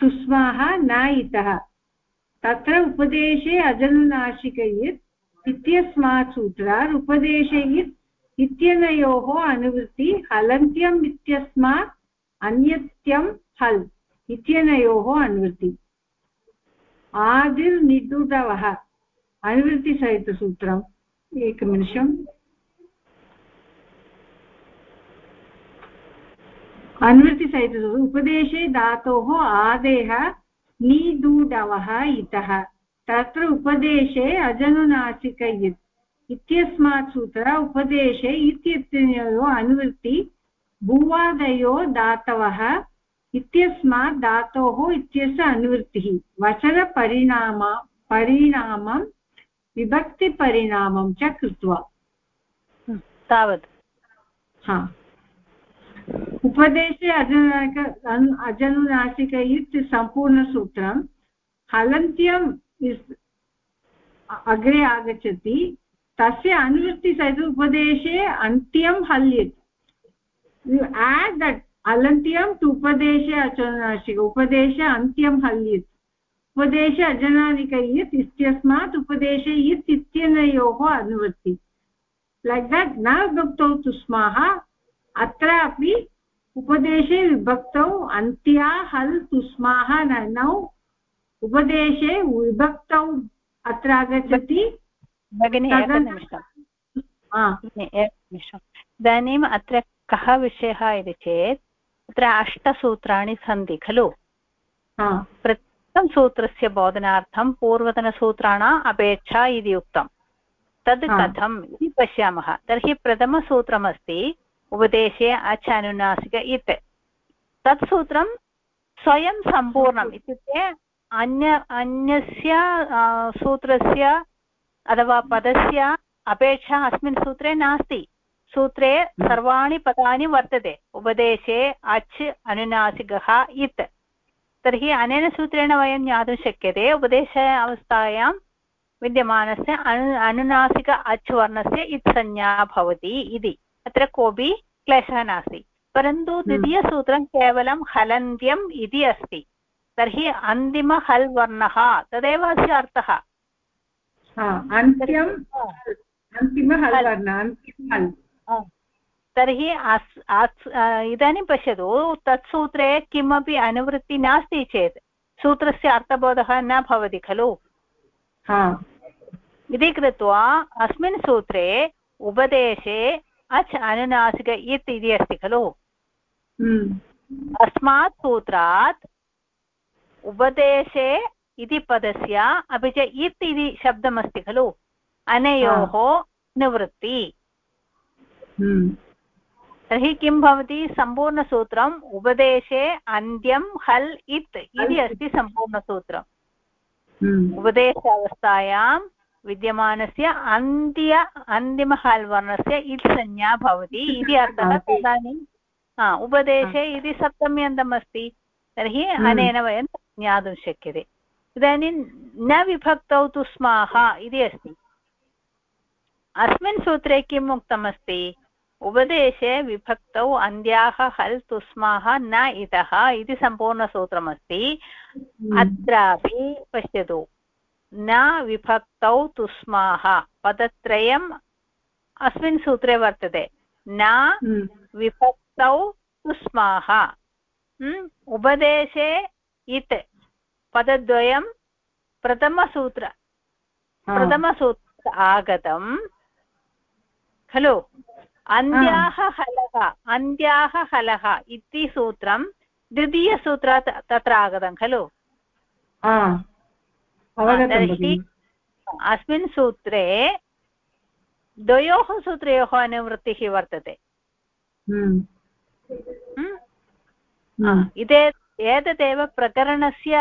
तुस्माः न इतः तत्र उपदेशे अजनुनाशिक इत् इत्यस्मात् सूत्रात् उपदेशयित् इत्यनयोः अनुवृत्ति हलन्त्यम् इत्यस्मात् अन्यत्यं हल् इत्यनयोः अनुवृत्ति। आदिर्निडुडवः अनुवृत्तिसहितसूत्रम्। एकनिमिषम्। अनुवृत्तिसहितसूत्रम् उपदेशे धातोः आदेः निडूडवः इतः। तत्र उपदेशे अजनुनासिक इत् इत्यस्मात् सूत्र उपदेशे इत्यनयोः अनुवृत्ति भूवादयो धातवः इत्यस्मात् धातोः इत्यस्य अनुवृत्तिः। वचनपरिणाम परिणामं विभक्तिपरिणामं च कृत्वा। तावत्। हा। उपदेशे अजनुनासिक अजनुनासिक इत् सम्पूर्णसूत्रं हलन्त्यं अग्रे आगच्छति। तस्य अनुवृत्तिसहित उपदेशे अन्त्यं हल्यत्। यु आड् दट् अलन्त्यं टु उपदेशे अचनाशिक उपदेशे अन्त्यं हल्यत्। उपदेशे अजनानिक इत् इत्यस्मात् उपदेशे इत् इत्यनयोः अनुवृत्ति। लैक् दट् न विभक्तौ तु स्मः अत्रापि उपदेशे विभक्तौ अन्त्या हल् तुस्माः नौ उपदेशे विभक्तौ अत्र आगच्छति। भगिनि एकनिमिषम् इदानीम् अत्र कः विषयः इति चेत् अत्र अष्टसूत्राणि सन्ति खलु? प्रत्येकं सूत्रस्य बोधनार्थं पूर्वतनसूत्राणाम् अपेक्षा इति उक्तं। तद् कथम् इति पश्यामः। तर्हि प्रथमसूत्रमस्ति उपदेशे अच अनुनासिक इत्। तत् सूत्रं स्वयं सम्पूर्णम् इत्युक्ते अन्य अन्यस्य सूत्रस्य अथवा पदस्य अपेक्षा अस्मिन् सूत्रे नास्ति। सूत्रे सर्वाणि पदानि वर्तते। उपदेशे अच् अनुनासिकः इत्। तर्हि अनेन सूत्रेण वयं ज्ञातुं शक्यते। उपदेश अवस्थायां विद्यमानस्य अनु अनुनासिक अच् वर्णस्य इत् संज्ञा भवति इति। अत्र कोऽपि क्लेशः नास्ति। परन्तु द्वितीयसूत्रं केवलं हलन्त्यम् इति अस्ति। तर्हि अन्तिम हल् वर्णः तदेव अस्य अर्थः। तर्हि इदानीं पश्यतु तत् सूत्रे किमपि अनुवृत्ति नास्ति चेत् सूत्रस्य अर्थबोधः न भवति खलु। इति कृत्वा अस्मिन् सूत्रे उपदेशे अच् अनुनासिक इत् इति अस्ति खलु। अस्मात् सूत्रात् उपदेशे इति पदस्य अपि च इत् इति शब्दमस्ति खलु अनयोः निवृत्ति हम्म। तर्हि किं भवति सम्पूर्णसूत्रम् उपदेशे अन्त्यं हल् इत् इति अस्ति सम्पूर्णसूत्रम् हम्म। विद्यमानस्य अन्त्य अन्तिमहल् वर्णस्य इत् संज्ञा भवति इति अर्थः तदानीं उपदेशे इति सप्तम्यन्तम् अस्ति तर्हि हम्म। अनेन वयं ज्ञातुं शक्यते। इदानीं न विभक्तौ तु स्माः इति अस्ति। अस्मिन् सूत्रे किम् उक्तमस्ति? उपदेशे विभक्तौ अन्त्याः हल् तुस्माः न इतः इति सम्पूर्णसूत्रमस्ति। हम्म। अत्रापि पश्यतु। न विभक्तौ तुस्माः। पदत्रयम् अस्मिन् सूत्रे वर्तते। न हम्म। विभक्तौ तुस्माः। हम्म, उपदेशे इत् पदद्वयं प्रथमसूत्र। प्रथमसूत्र आगतं। खलु? अन्त्याः हलः अन्त्याः हलः इति सूत्रं द्वितीयसूत्रात् तत्र आगतं खलु? तर्हि अस्मिन् सूत्रे द्वयोः सूत्रयोः अनुवृत्तिः वर्तते। हम्म। हम्म? इदे एतदेव प्रकरणस्य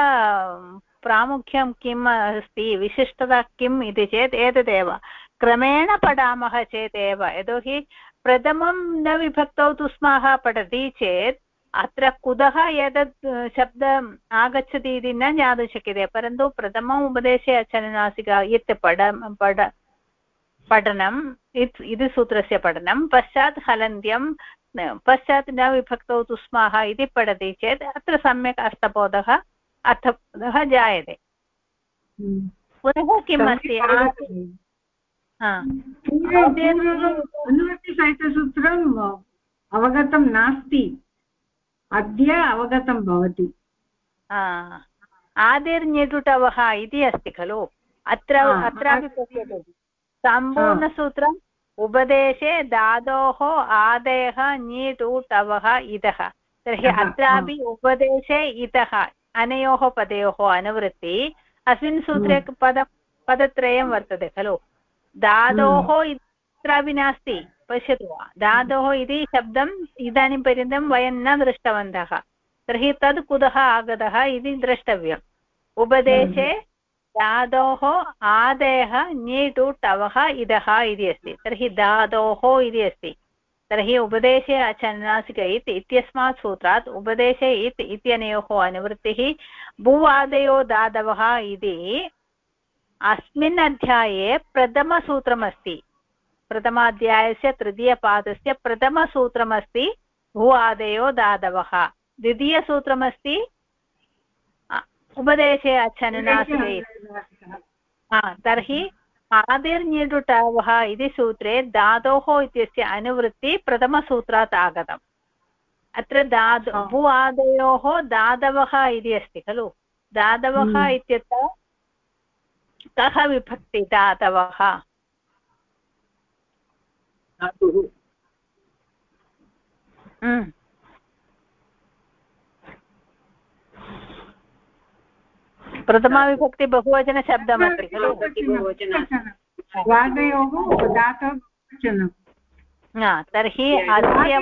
प्रामुख्यं किम् अस्ति विशिष्टता किम् इति चेत् एतदेव। क्रमेण पठामः चेत् एव। यतोहि प्रथमं न विभक्तौ तु स्मः पठति चेत् अत्र कुतः एतत् शब्दम् आगच्छति इति न ज्ञातुं शक्यते परन्तु प्रथमम् उपदेशे अचनुनासिका यत् पठ पठ पठनम् इति सूत्रस्य पठनं पश्चात् हलन्त्यं पश्चात् न विभक्तौ तु स्मः इति पठति चेत् अत्र सम्यक् अर्थबोधः अर्थबोधः जायते। पुनः किम् अस्ति? अनुवृत्तिसहितसूत्रम् अवगतं नास्ति। अद्य अवगतं भवति। आदिर्निटुटवः इति अस्ति खलु। अत्र अत्रापि पश्यतु। सम्पूर्णसूत्रम् उपदेशे धातोः आदयः नीटुटवः इतः तर्हि अत्रापि उपदेशे इतः अनयोः पदयोः अनुवृत्ति। अस्मिन् सूत्रे पद पदत्रयं वर्तते खलु। धातोः कुत्रापि नास्ति। पश्यतु धातोः इति शब्दम् इदानीं पर्यन्तं वयं न दृष्टवन्तः। तर्हि तद् कुतः आगतः इति द्रष्टव्यम्। उपदेशे धातोः आदयः ञेटु टवः इदः इति अस्ति। तर्हि धातोः इति अस्ति। तर्हि उपदेशे अचन्नासिक इत् इत्यस्मात् सूत्रात् उपदेशे इत् इत्यनयोः अनुवृत्तिः भूवादयो धातवः इति। अस्मिन् अध्याये प्रथमसूत्रमस्ति। प्रथमाध्यायस्य तृतीयपादस्य प्रथमसूत्रमस्ति भू आदयो दादवः. द्वितीयसूत्रमस्ति? उपदेशे अचनुनास्ति तर्हि आदिर्निडुटवः इति सूत्रे धातोः इत्यस्य अनुवृत्ति प्रथमसूत्रात् आगतम्। अत्र दाद भू आदयोः दादवः इति अस्ति खलु? दादवः हम्म। इत्यत्र कः विभक्ति धातवः धातुः। प्रथमाविभक्ति बहुवचनशब्दमस्ति खलु तर्हि अस्य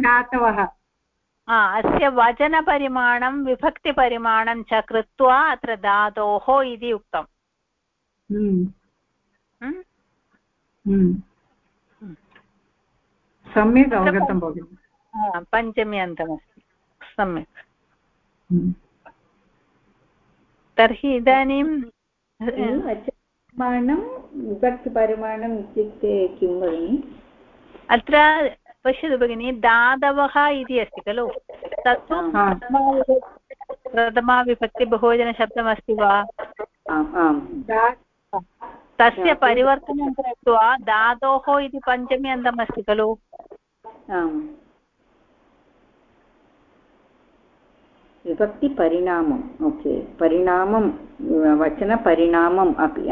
धातवः अस्य वचनपरिमाणं विभक्तिपरिमाणं च कृत्वा अत्र धातोः इति उक्तम्? सम्यक् अवगतं भगिनि पञ्चमी अन्तमस्ति। सम्यक्। हम्म। तर्हि इदानीं परिमाणं विभक्तिपरिमाणम् इत्युक्ते किं भगिनि? अत्र पश्यतु भगिनि दादवः इति अस्ति खलु? तत्तु बहुवचनशब्दमस्ति वा? तस्य परिवर्तनं कृत्वा धातोः इति पञ्चमी अन्तमस्ति खलु? विभक्तिपरिणामम् ओके। परिणामं वचनपरिणामम् अपि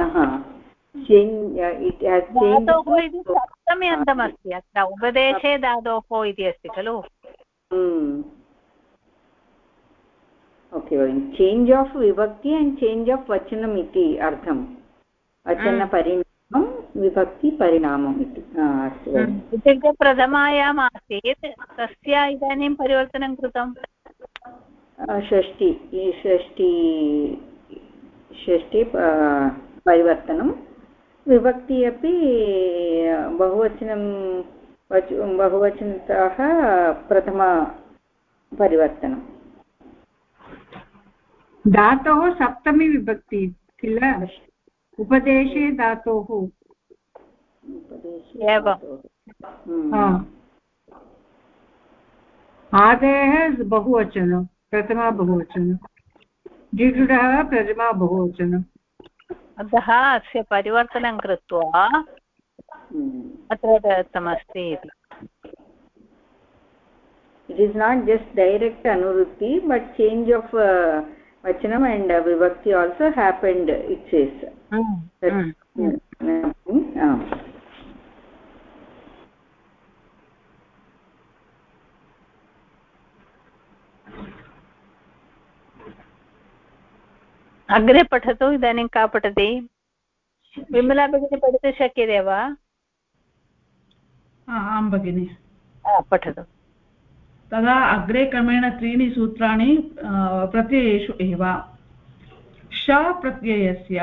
धातोः इति सप्तमी अन्तमस्ति अत्र उपदेशे धातोः इति अस्ति खलु? ओके भगिनि चेञ्ज् आफ् विभक्ति अण्ड् चेञ्ज् आफ् वचनम् इति अर्थम्। अचनपरिणामं विभक्तिपरिणामम् इति अस्तु इत्युक्ते प्रथमायाम् आसीत् तस्य इदानीं परिवर्तनं कृतं? षष्टि षष्टि षष्टि परिवर्तनं। विभक्ति अपि बहुवचनं बहुवचनतः प्रथमपरिवर्तनं धातोः सप्तमी विभक्ति किल? उपदेशे धातोः। एवम् आदेः बहुवचनं प्रथमा बहुवचनं। द्विगुणः प्रथमा बहुवचनम् अतः अस्य परिवर्तनं कृत्वा अत्र दत्तमस्ति इति। It is not just direct anurutti but change of uh, vachanam and uh, vibhakti also happened it says mm. mm. Mm. Mm. अग्रे पठतु इदानीं का पठति विमला भगिनी पठितुं शक्यते वा आं भगिनि पठतु तदा अग्रे क्रमेण त्रीणि सूत्राणि प्रत्ययेषु एव। श प्रत्ययस्य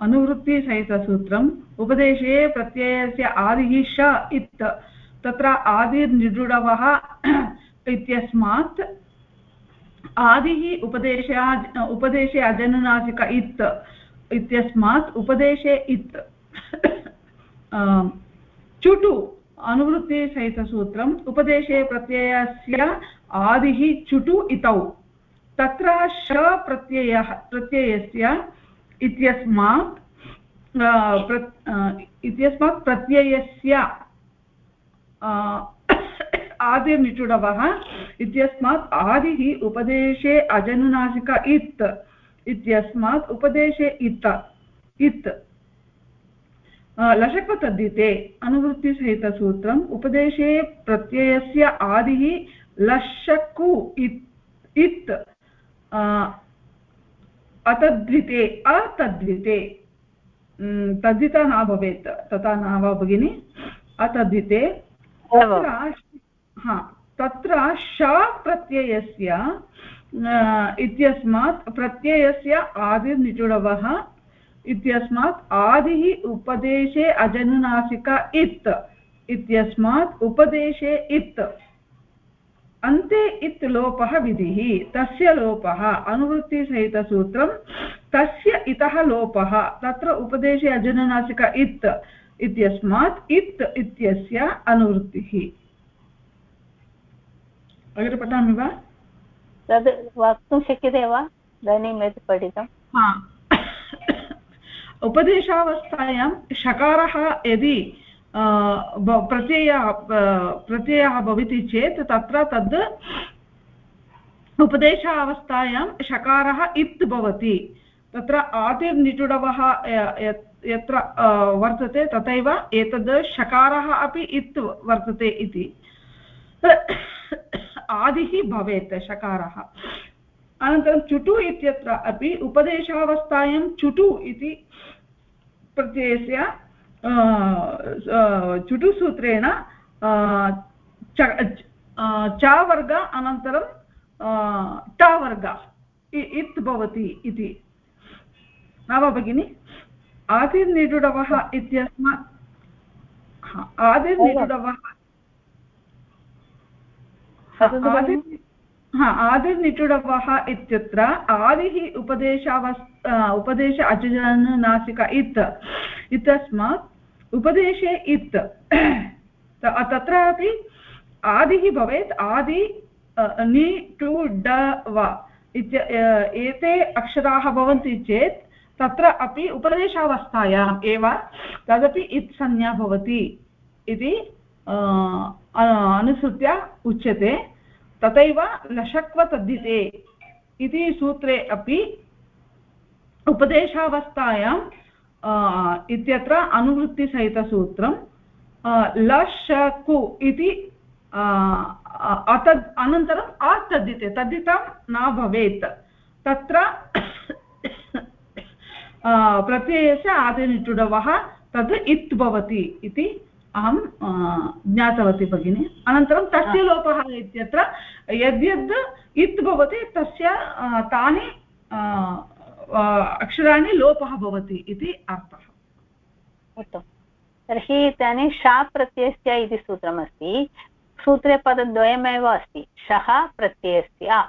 अनुवृत्तिसहितसूत्रम्, उपदेशे प्रत्ययस्य आदिः श इत्, तत्र आदिर्निडुडवः इत्यस्मात् आदिः उपदेशा उपदेशे अजनुनासिक इत्, इत्यस्मात् उपदेशे इत्। चुटु। अनुवृत्तिसहितसूत्रम् उपदेशे प्रत्ययस्य आदिः चुटु इतौ। तत्र श प्रत्ययः, प्रत्ययस्य इत्यस्मात् इत्यस्मात् प्रत्ययस्य आदिर्निटुडवः इत्यस्मात् आदिः उपदेशे अजनुनासिक इत्, इत्यस्मात् उपदेशे इत, इत्। लशक्वतद्धिते अनुवृत्तिसहितसूत्रम् उपदेशे प्रत्ययस्य आदिः लशकु इत् अतद्धिते अतद्धिते तद्धिता न भवेत् तथा न वा भगिनि? अतद्धिते हा तत्र श प्रत्ययस्य इत्यस्मात् प्रत्ययस्य आदिर्निटुडवः इत्यस्मात् आदिः उपदेशे अजनुनासिक इत्। इत्यस्मात् उपदेशे इत्। अन्ते इत् लोपः विधिः तस्य लोपः। अनुवृत्तिसहितसूत्रं तस्य इतः लोपः। तत्र उपदेशे अजनुनासिक इत्। इत्यस्मात् इत् इत्यस्य अनुवृत्तिः। अग्रे पठामि वा? तद् वक्तुं शक्यते वा? इदानीं यत् पठितं। उपदेशावस्थायां शकारः यदि प्रत्ययः प्रत्ययः भवति चेत् तत्र तद् उपदेशावस्थायां शकारः इत् भवति तत्र आदिर्निटुडवः यत्र वर्तते तथैव एतद् शकारः अपि इत् वर्तते इति आदिः भवेत् शकारः अनन्तरं चुटु इत्यत्र अपि उपदेशावस्थायां चुटु इति प्रत्ययस्य चुटुसूत्रेण च वर्ग अनन्तरं ट वर्ग इत् भवति इति। न वा भगिनि? आदिर्निडुडवः इत्यस्मात् आदिर्निडुडवः आदिर्निटुडवः इत्यत्र आदिः उपदेशावस् उपदेश अजनासिक इत् इत्यस्मात् उपदेशे इत्। तत्रापि आदिः भवेत्, आदि नि टु ड वा इत्य एते अक्षराः भवन्ति चेत् तत्र अपि उपदेशावस्थायाम् एव तदपि इत् भवति इति अनुसृत्य उच्यते। तथैव लशक्वतद्धिते इति सूत्रे अपि उपदेशावस्थायां इत्यत्र अनुवृत्तिसहितसूत्रं लशकु इति अतद् अनन्तरम् आतद्धिते तद्धितं न भवेत्। तत्र प्रत्ययस्य आदिनिटुडवः तद् इत् भवति इति अहं ज्ञातवती भगिनि। अनन्तरं तस्य लोपः इत्यत्र यद्यद् इत् भवति तस्य तानि अक्षराणि लोपः भवति इति अर्थः। उत्तमं तर्हि इदानीं शा प्रत्ययस्य इति सूत्रमस्ति। सूत्रे पदद्वयमेव अस्ति। शः प्रत्ययस्य।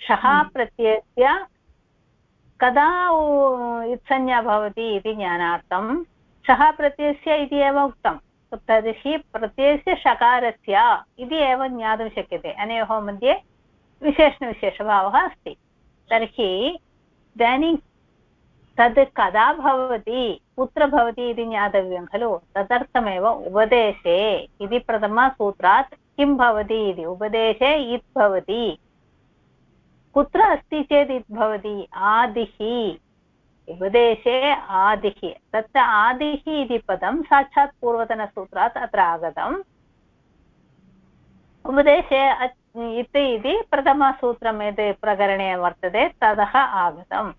शः हम्म। प्रत्ययस्य कदा इत्संज्ञा भवति इति ज्ञानार्थं। सः प्रत्ययस्य इति एव उक्तं तर्हि प्रत्ययस्य शकारस्य इति एव ज्ञातुं शक्यते। अनयोः मध्ये विशेषणविशेषभावः अस्ति। तर्हि इदानीं तद् कदा भवति, कुत्र भवति इति ज्ञातव्यं खलु? तदर्थमेव उपदेशे इति प्रथमसूत्रात् किं भवति इति। उपदेशे इत् भवति। कुत्र अस्ति चेत् इत् भवति? आदिः। उपदेशे आदिः, तत्र आदिः इति पदं साक्षात् पूर्वतनसूत्रात् अत्र आगतम्। उपदेशे इत् इति प्रथमसूत्रम् यत् प्रकरणे वर्तते, ततः आगतम्।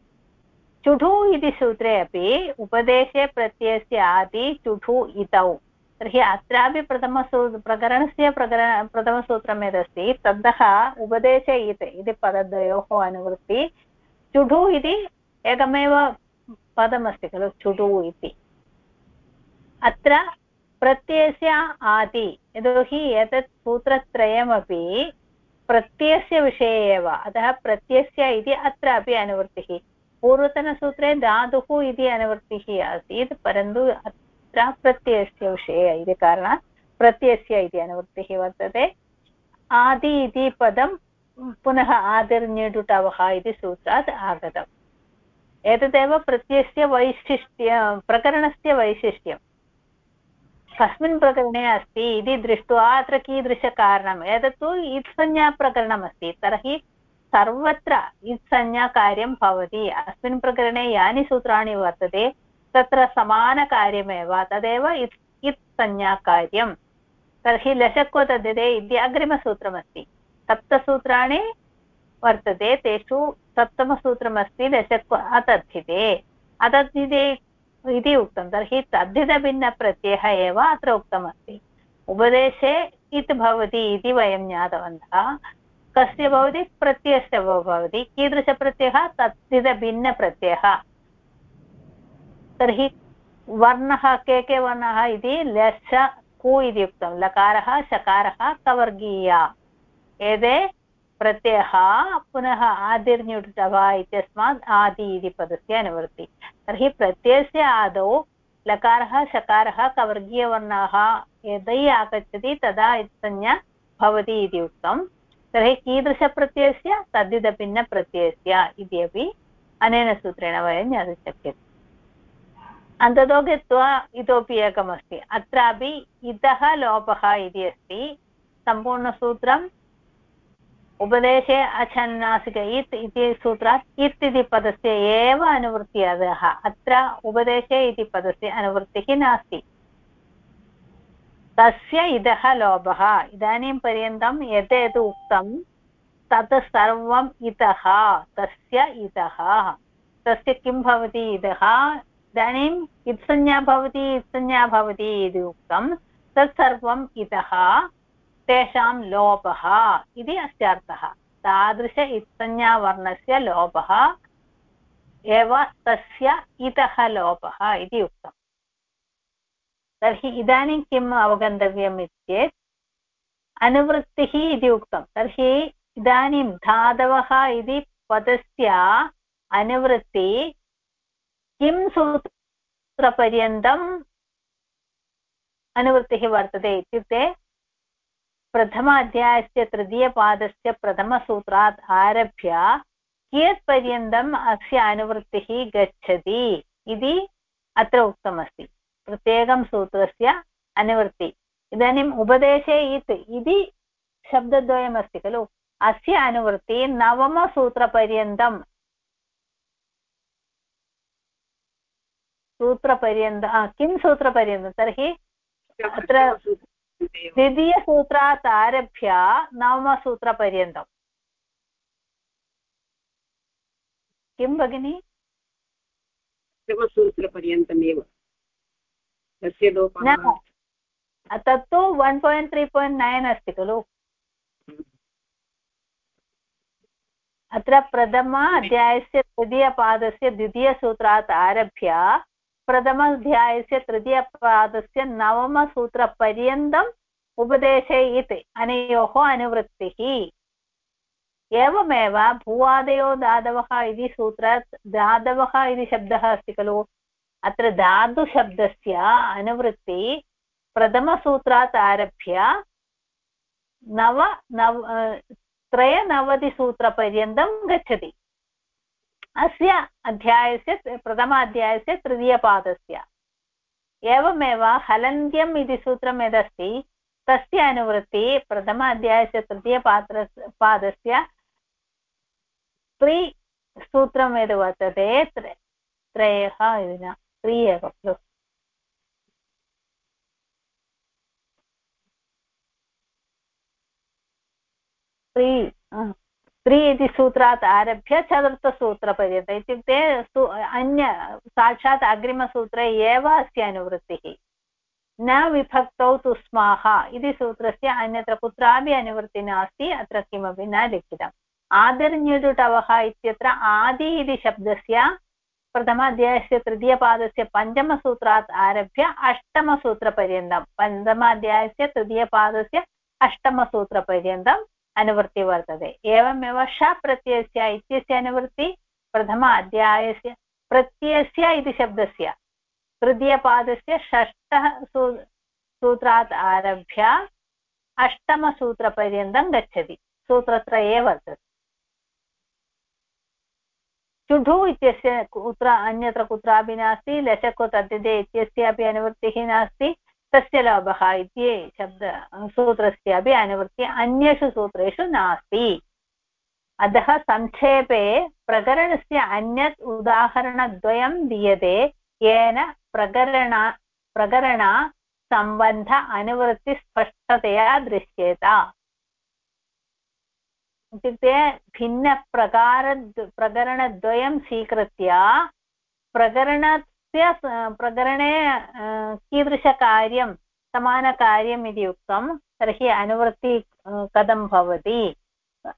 चुठु इति सूत्रे अपि उपदेशे प्रत्ययस्य आदि चुठु इतौ। तर्हि अत्रापि प्रथमसू प्रकरणस्य प्रकरण, प्रथमसूत्रं यदस्ति, ततः उपदेशे इत्, इति पदद्वयोः अनुवृत्ति। चुठु इति एकमेव पदमस्ति खलु चुडु इति अत्र प्रत्ययस्य आदि यतोहि एतत् सूत्रत्रयमपि प्रत्ययस्य विषये एव अतः प्रत्ययस्य इति अत्रापि अनुवृत्तिः पूर्वतनसूत्रे धातुः इति अनुवृत्तिः आसीत् परन्तु अत्र प्रत्ययस्य विषये इति कारणात् प्रत्ययस्य इति अनुवृत्तिः वर्तते आदि इति पदं पुनः आदिर्निडुटवः इति सूत्रात् आगतम् एतदेव प्रत्ययस्य वैशिष्ट्य, प्रकरणस्य वैशिष्ट्यं कस्मिन् प्रकरणे अस्ति, इति दृष्ट्वा अत्र कीदृशकारणम्? एतत्तु इत्संज्ञाप्रकरणमस्ति तर्हि सर्वत्र इत्संज्ञाकार्यं भवति। अस्मिन् प्रकरणे यानि सूत्राणि वर्तते, तत्र समानकार्यमेव, तदेव इत् इत्संज्ञाकार्यं तर्हि लशक्व तद्यते इति अग्रिमसूत्रमस्ति। सप्तसूत्राणि वर्तते, तेषु सप्तमसूत्रमस्ति दशक्व अतद्धिते अतद्धिते इति उक्तं, तर्हि तद्धितभिन्नप्रत्ययः एव अत्र उक्तमस्ति। उपदेशे इत् भवति इति वयं ज्ञातवन्तः। कस्य भवति? प्रत्ययस्य भवति। कीदृशप्रत्ययः? तद्धितभिन्नप्रत्ययः। तर्हि वर्णः, के के वर्णाः इति लश कु इति उक्तं। लकारः, शकारः, कवर्गीया। एते प्रत्ययः पुनः आदिर्न्युटः इत्यस्मात् आदि इति पदस्य अनुवृत्ति। तर्हि प्रत्ययस्य आदौ लकारः, शकारः, कवर्गीयवर्णाः यदै आगच्छति तदा संज्ञा भवति इति उक्तं। तर्हि कीदृशप्रत्ययस्य? तद्धिदभिन्नप्रत्ययस्य इति अपि अनेन सूत्रेण वयं ज्ञातुं शक्यते। अन्ततो गत्वा इतोपि एकमस्ति। अत्रापि इतः लोपः इति अस्ति। सम्पूर्णसूत्रं उपदेशे अछन्नासिक इत् इति सूत्रात् इत् इति पदस्य एव अनुवृत्ति अधः अत्र उपदेशे इति पदस्य अनुवृत्तिः नास्ति। तस्य इदः लोभः। इदानीं पर्यन्तं यत् यत् उक्तं, तत् सर्वम् इतः, तस्य इतः। तस्य किं भवति इतः इदानीम् इत्संज्ञा भवति इत्संज्ञा भवति इति उक्तं। तत् सर्वम् इतः। तेषां लोपः इति अस्य अर्थः। तादृश इत्संज्ञावर्णस्य लोपः एव तस्य इतः लोपः इति उक्तम्। तर्हि इदानीं किम् अवगन्तव्यम् इति अनुवृत्तिः इति उक्तं तर्हि इदानीं धातवः इति पदस्य अनुवृत्ति किं सूत्रपर्यन्तम् अनुवृत्तिः वर्तते इत्युक्ते प्रथम अध्यायस्य तृतीयपादस्य प्रथमसूत्रात् आरभ्य कियत्पर्यन्तम् अस्य अनुवृत्तिः गच्छति इति अत्र उक्तमस्ति। प्रत्येकं सूत्रस्य अनुवृत्ति। इदानीम् उपदेशे इत् इति शब्दद्वयमस्ति खलु। अस्य अनुवृत्ति नवमसूत्रपर्यन्तं सूत्रपर्यन्तं किं सूत्रपर्यन्तं तर्हि? अत्र द्वितीयसूत्रात् आरभ्य नवमसूत्रपर्यन्तम् किं भगिनि? सूत्रपर्यन्तमेव तस्य तत्तु one point three point nine अस्ति खलु। अत्र प्रथम अध्यायस्य तृतीयपादस्य द्वितीयसूत्रात् आरभ्य प्रथमाध्यायस्य तृतीयपादस्य नवमसूत्रपर्यन्तम् उपदेशे इति अनयोः अनुवृत्तिः। एवमेव भूवादयो दादवः इति सूत्रात् दादवः इति शब्दः अस्ति खलु? अत्र धातुशब्दस्य अनुवृत्ति प्रथमसूत्रात् आरभ्य नव नव त्रयनवतिसूत्रपर्यन्तं गच्छति। अस्य अध्यायस्य प्रथमाध्यायस्य तृतीयपादस्य। एवमेव हलन्त्यम् इति सूत्रं यदस्ति, तस्य अनुवृत्ति प्रथम अध्यायस्य तृतीयपात्र, पादस्य त्रिसूत्रं यद् वर्तते त्रयः इति न त्रि एव खलु। त्रि त्रि इति सूत्रात् आरभ्य चतुर्थसूत्रपर्यन्तम् इत्युक्ते अन्य, साक्षात् अग्रिमसूत्रे एव अस्य अनुवृत्तिः। न विभक्तौ तु स्माः इति सूत्रस्य अन्यत्र कुत्रापि अनुवृत्तिः नास्ति, अत्र किमपि न लिखितम्। आदिर्ण्युटवः इत्यत्र आदि इति शब्दस्य प्रथमाध्यायस्य तृतीयपादस्य पञ्चमसूत्रात् आरभ्य अष्टमसूत्रपर्यन्तं। पञ्चमाध्यायस्य तृतीयपादस्य अष्टमसूत्रपर्यन्तम् अनुवृत्तिः वर्तते। एवमेव श प्रत्ययस्य इत्यस्य अनुवृत्ति, प्रथम अध्यायस्य प्रत्ययस्य इति शब्दस्य, तृतीयपादस्य षष्ठः सू, सूत्रात् आरभ्य अष्टमसूत्रपर्यन्तं गच्छति। सूत्रत्रये वर्तते। चुढु इत्यस्य कुत्र, अन्यत्र कुत्रापि नास्ति लचको तद्धिते इत्यस्यापि अनुवृत्तिः नास्ति। तस्य लाभः इति शब्द सूत्रस्यापि अनुवृत्ति अन्येषु सूत्रेषु नास्ति। अतः संक्षेपे प्रकरणस्य अन्यत् उदाहरणद्वयं दीयते। येन प्रकरण प्रकरण अनुवृत्तिस्पष्टतया दृश्येत। इत्युक्ते भिन्नप्रकार प्रकरणद्वयं स्वीकृत्य प्रकरण तस्य प्रकरणे कीदृशकार्यं, समानकार्यम् इति उक्तं, तर्हि अनुवृत्ति कथं भवति?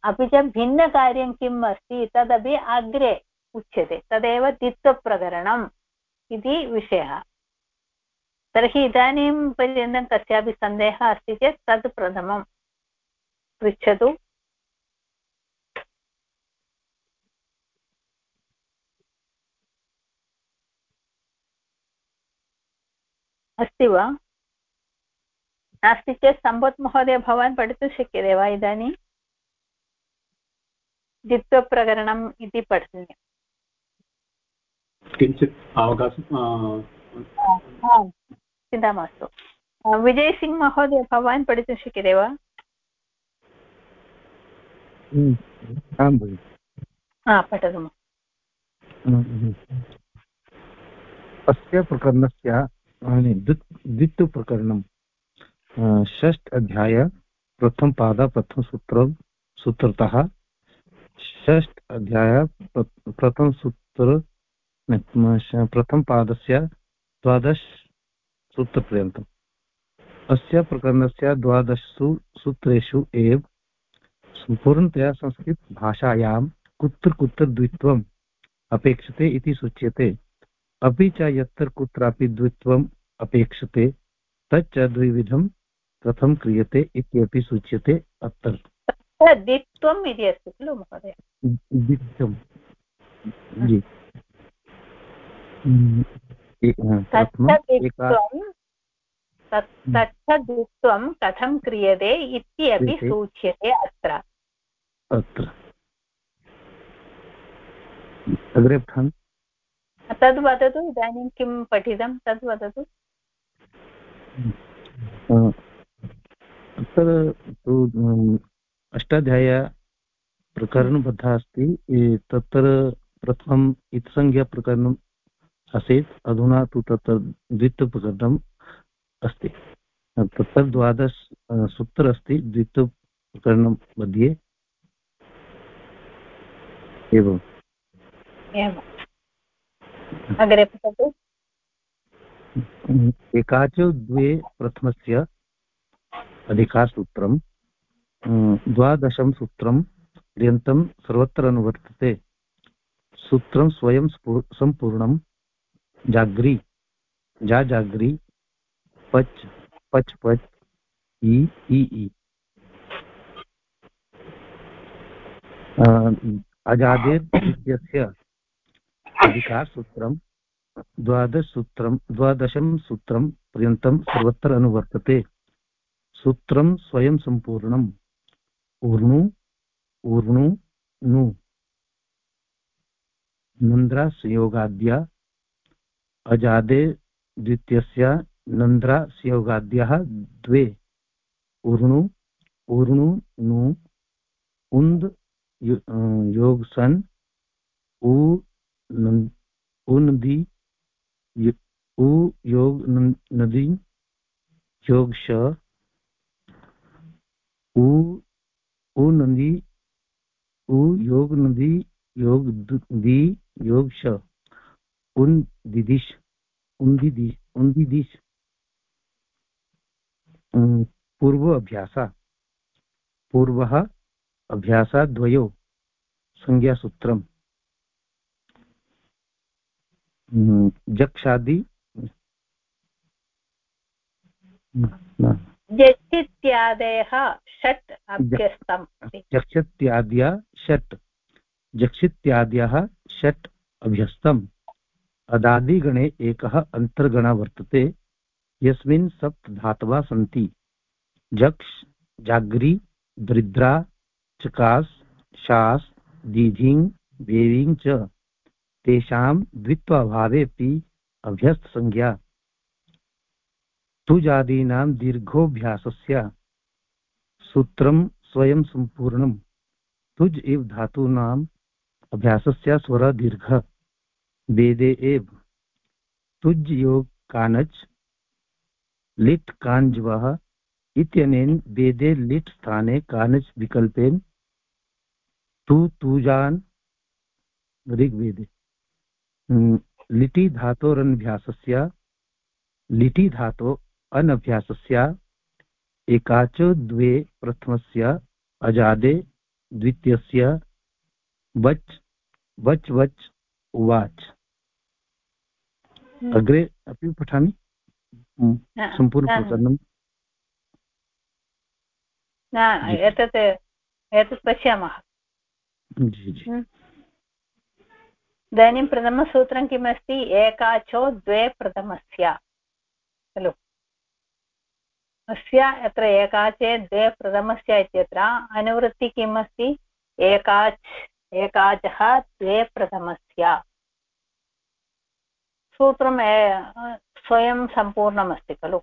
अपि च भिन्नकार्यं किम् अस्ति? तदपि अग्रे उच्यते। तदेव द्वित्वप्रकरणम् इति विषयः। तर्हि इदानीं पर्यन्तं कस्यापि सन्देहः अस्ति चेत् तत् प्रथमं पृच्छतु। अस्ति वा? नास्ति चेत् सम्पत् महोदय भवान् पठितुं शक्यते वा इदानीं? द्वित्वप्रकरणम् इति पठनीयम् किञ्चित् अवकाशं चिन्ता मास्तु। विजयसिंह महोदय भवान् पठितुं शक्यते वा? पठतु अस्य प्रकरणस्य द्वित्व प्रकरणं षष्ठ अध्याय प्रथमपाद प्रथमसूत्र सूत्रतः। षष्ठ अध्याय प्रथमसूत्र प्रथमपादस्य द्वादश सूत्रपर्यन्तम्। अस्य प्रकरणस्य द्वादशसु सूत्रेषु एव सम्पूर्णतया संस्कृतभाषायां कुत्र कुत्र द्वित्वम् अपेक्षते इति सूच्यते। अपि च यत्र कुत्रापि द्वित्वम् अपेक्षते तच्च द्विविधं कथं क्रियते इत्यपि सूच्यते अत्र। द्वित्वम् इति अस्ति खलु महोदय। द्वित्वं। जी। तत्थद्वित्वं कथं क्रियते इत्यपि सूच्यते अत्र। अत्र। अग्रे पठामि। तद् वदतु इदानीं किं पठितं? तद् वदतु। अत्र तु अष्टाध्याय्य प्रकरणबद्धः अस्ति। तत्र प्रथमम् इत्संज्ञाप्रकरणम् आसीत्। अधुना तु तत्र द्वित्वप्रकरणम् अस्ति। तत्र द्वादश सूत्र अस्ति द्वित्वप्रकरणं मध्ये। एवम्। एवम्। अग्रे पठतु एकाचो द्वे प्रथमस्य अधिकारसूत्रं द्वादशं सूत्रं पर्यन्तं सर्वत्र अनुवर्तते। सूत्रं स्वयं सम्पूर्णं जाग्री, जा जाग्री, पच् पच् पच् इ इ अजादिर् इत्यस्य अधिकारसूत्रं द्वादशसूत्रं द्वादशं सूत्रं पर्यन्तं सर्वत्र अनुवर्तते। सूत्रं स्वयं सम्पूर्णम्। ऊर्णु ऊर्णु, नु। नन्द्रासंयोगाद्या। अजादे द्वितीयस्य नन्द्रासंयोगाद्यः द्वे। ऊर्णु ऊर्णु, नु। उन्द् योगसन्। उ उनदी उ योग नदी योग श, उ नदी, उ योग नदी, योग दी योग श, उन दिदिश उन दिदिश उन दिदिश पूर्व अभ्यास। पूर्वः अभ्यासाद्वयो संज्ञासूत्रम्। जक्षादि जक्षित्यादयः षट् अभ्यस्तम्। जक्षित्याद्य षट्। जक्षित्याद्यः षट् अभ्यस्तम्। अदादिगणे एकः अन्तर्गणः वर्तते। यस्मिन् सप्त धातवः सन्ति। जक्ष जाग्री दृद्रा चकास शास दीधिङ् वेविङ् च। तेषां द्वित्वाभावेऽपि अभ्यस्तसंज्ञा। तुजादीनां दीर्घोऽभ्यासस्य सूत्रं स्वयं सम्पूर्णं तुज् इव धातूनाम् अभ्यासस्य स्वरः दीर्घः। वेदे एव। तुज् योग कानच् लिट् काञ्ज्वः इत्यनेन वेदे लिट् स्थाने कानच् विकल्पेन तु तुजान् ऋग्वेदे। लिटि धातोरनभ्यासस्य लिटि धातो अनभ्यासस्य एकाच द्वे प्रथमस्य अजादे द्वितीयस्य वच् वच् वच् उवाच हम्म। अग्रे अपि पठामि? सम्पूर्णप्रकरणम् एतत् एतत् पश्यामः। जी जी। हम्म। इदानीं प्रथमसूत्रं किमस्ति? एकाचो द्वे प्रथमस्य। खलु। अस्य अत्र एकाचे द्वे प्रथमस्य इत्यत्र अनुवृत्ति किम् अस्ति एकाच् एकाचः द्वे प्रथमस्य। सूत्रं स्वयं सम्पूर्णमस्ति, खलु।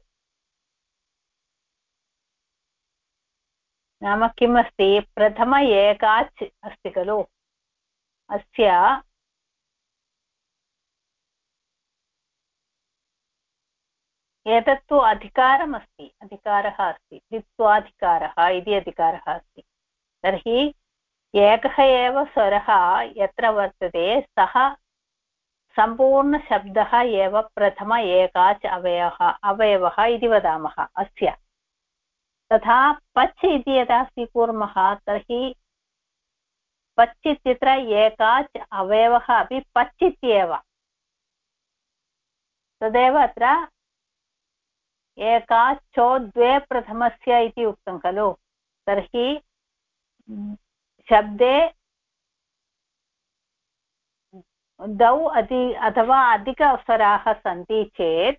नाम किम् प्रथम एकाच् अस्ति, खलु। अस्य एतत्तु अधिकारमस्ति, अधिकारः अस्ति, द्वित्वाधिकारः इति अधिकारः अस्ति। तर्हि एकः एव स्वरः यत्र वर्तते, सः सम्पूर्णशब्दः एव प्रथम एकाच् अवयवः अवयवः इति वदामः, अस्य। तथा पच् इति यदा स्वीकुर्मः, तर्हि पच् इत्यत्र एकाच् अवयवः अपि पच् इत्येव। तदेव अत्र एकाच्चो द्वे प्रथमस्य इति उक्तं खलु? तर्हि शब्दे द्वौ अति अथवा अधिक अवसराः सन्ति चेत्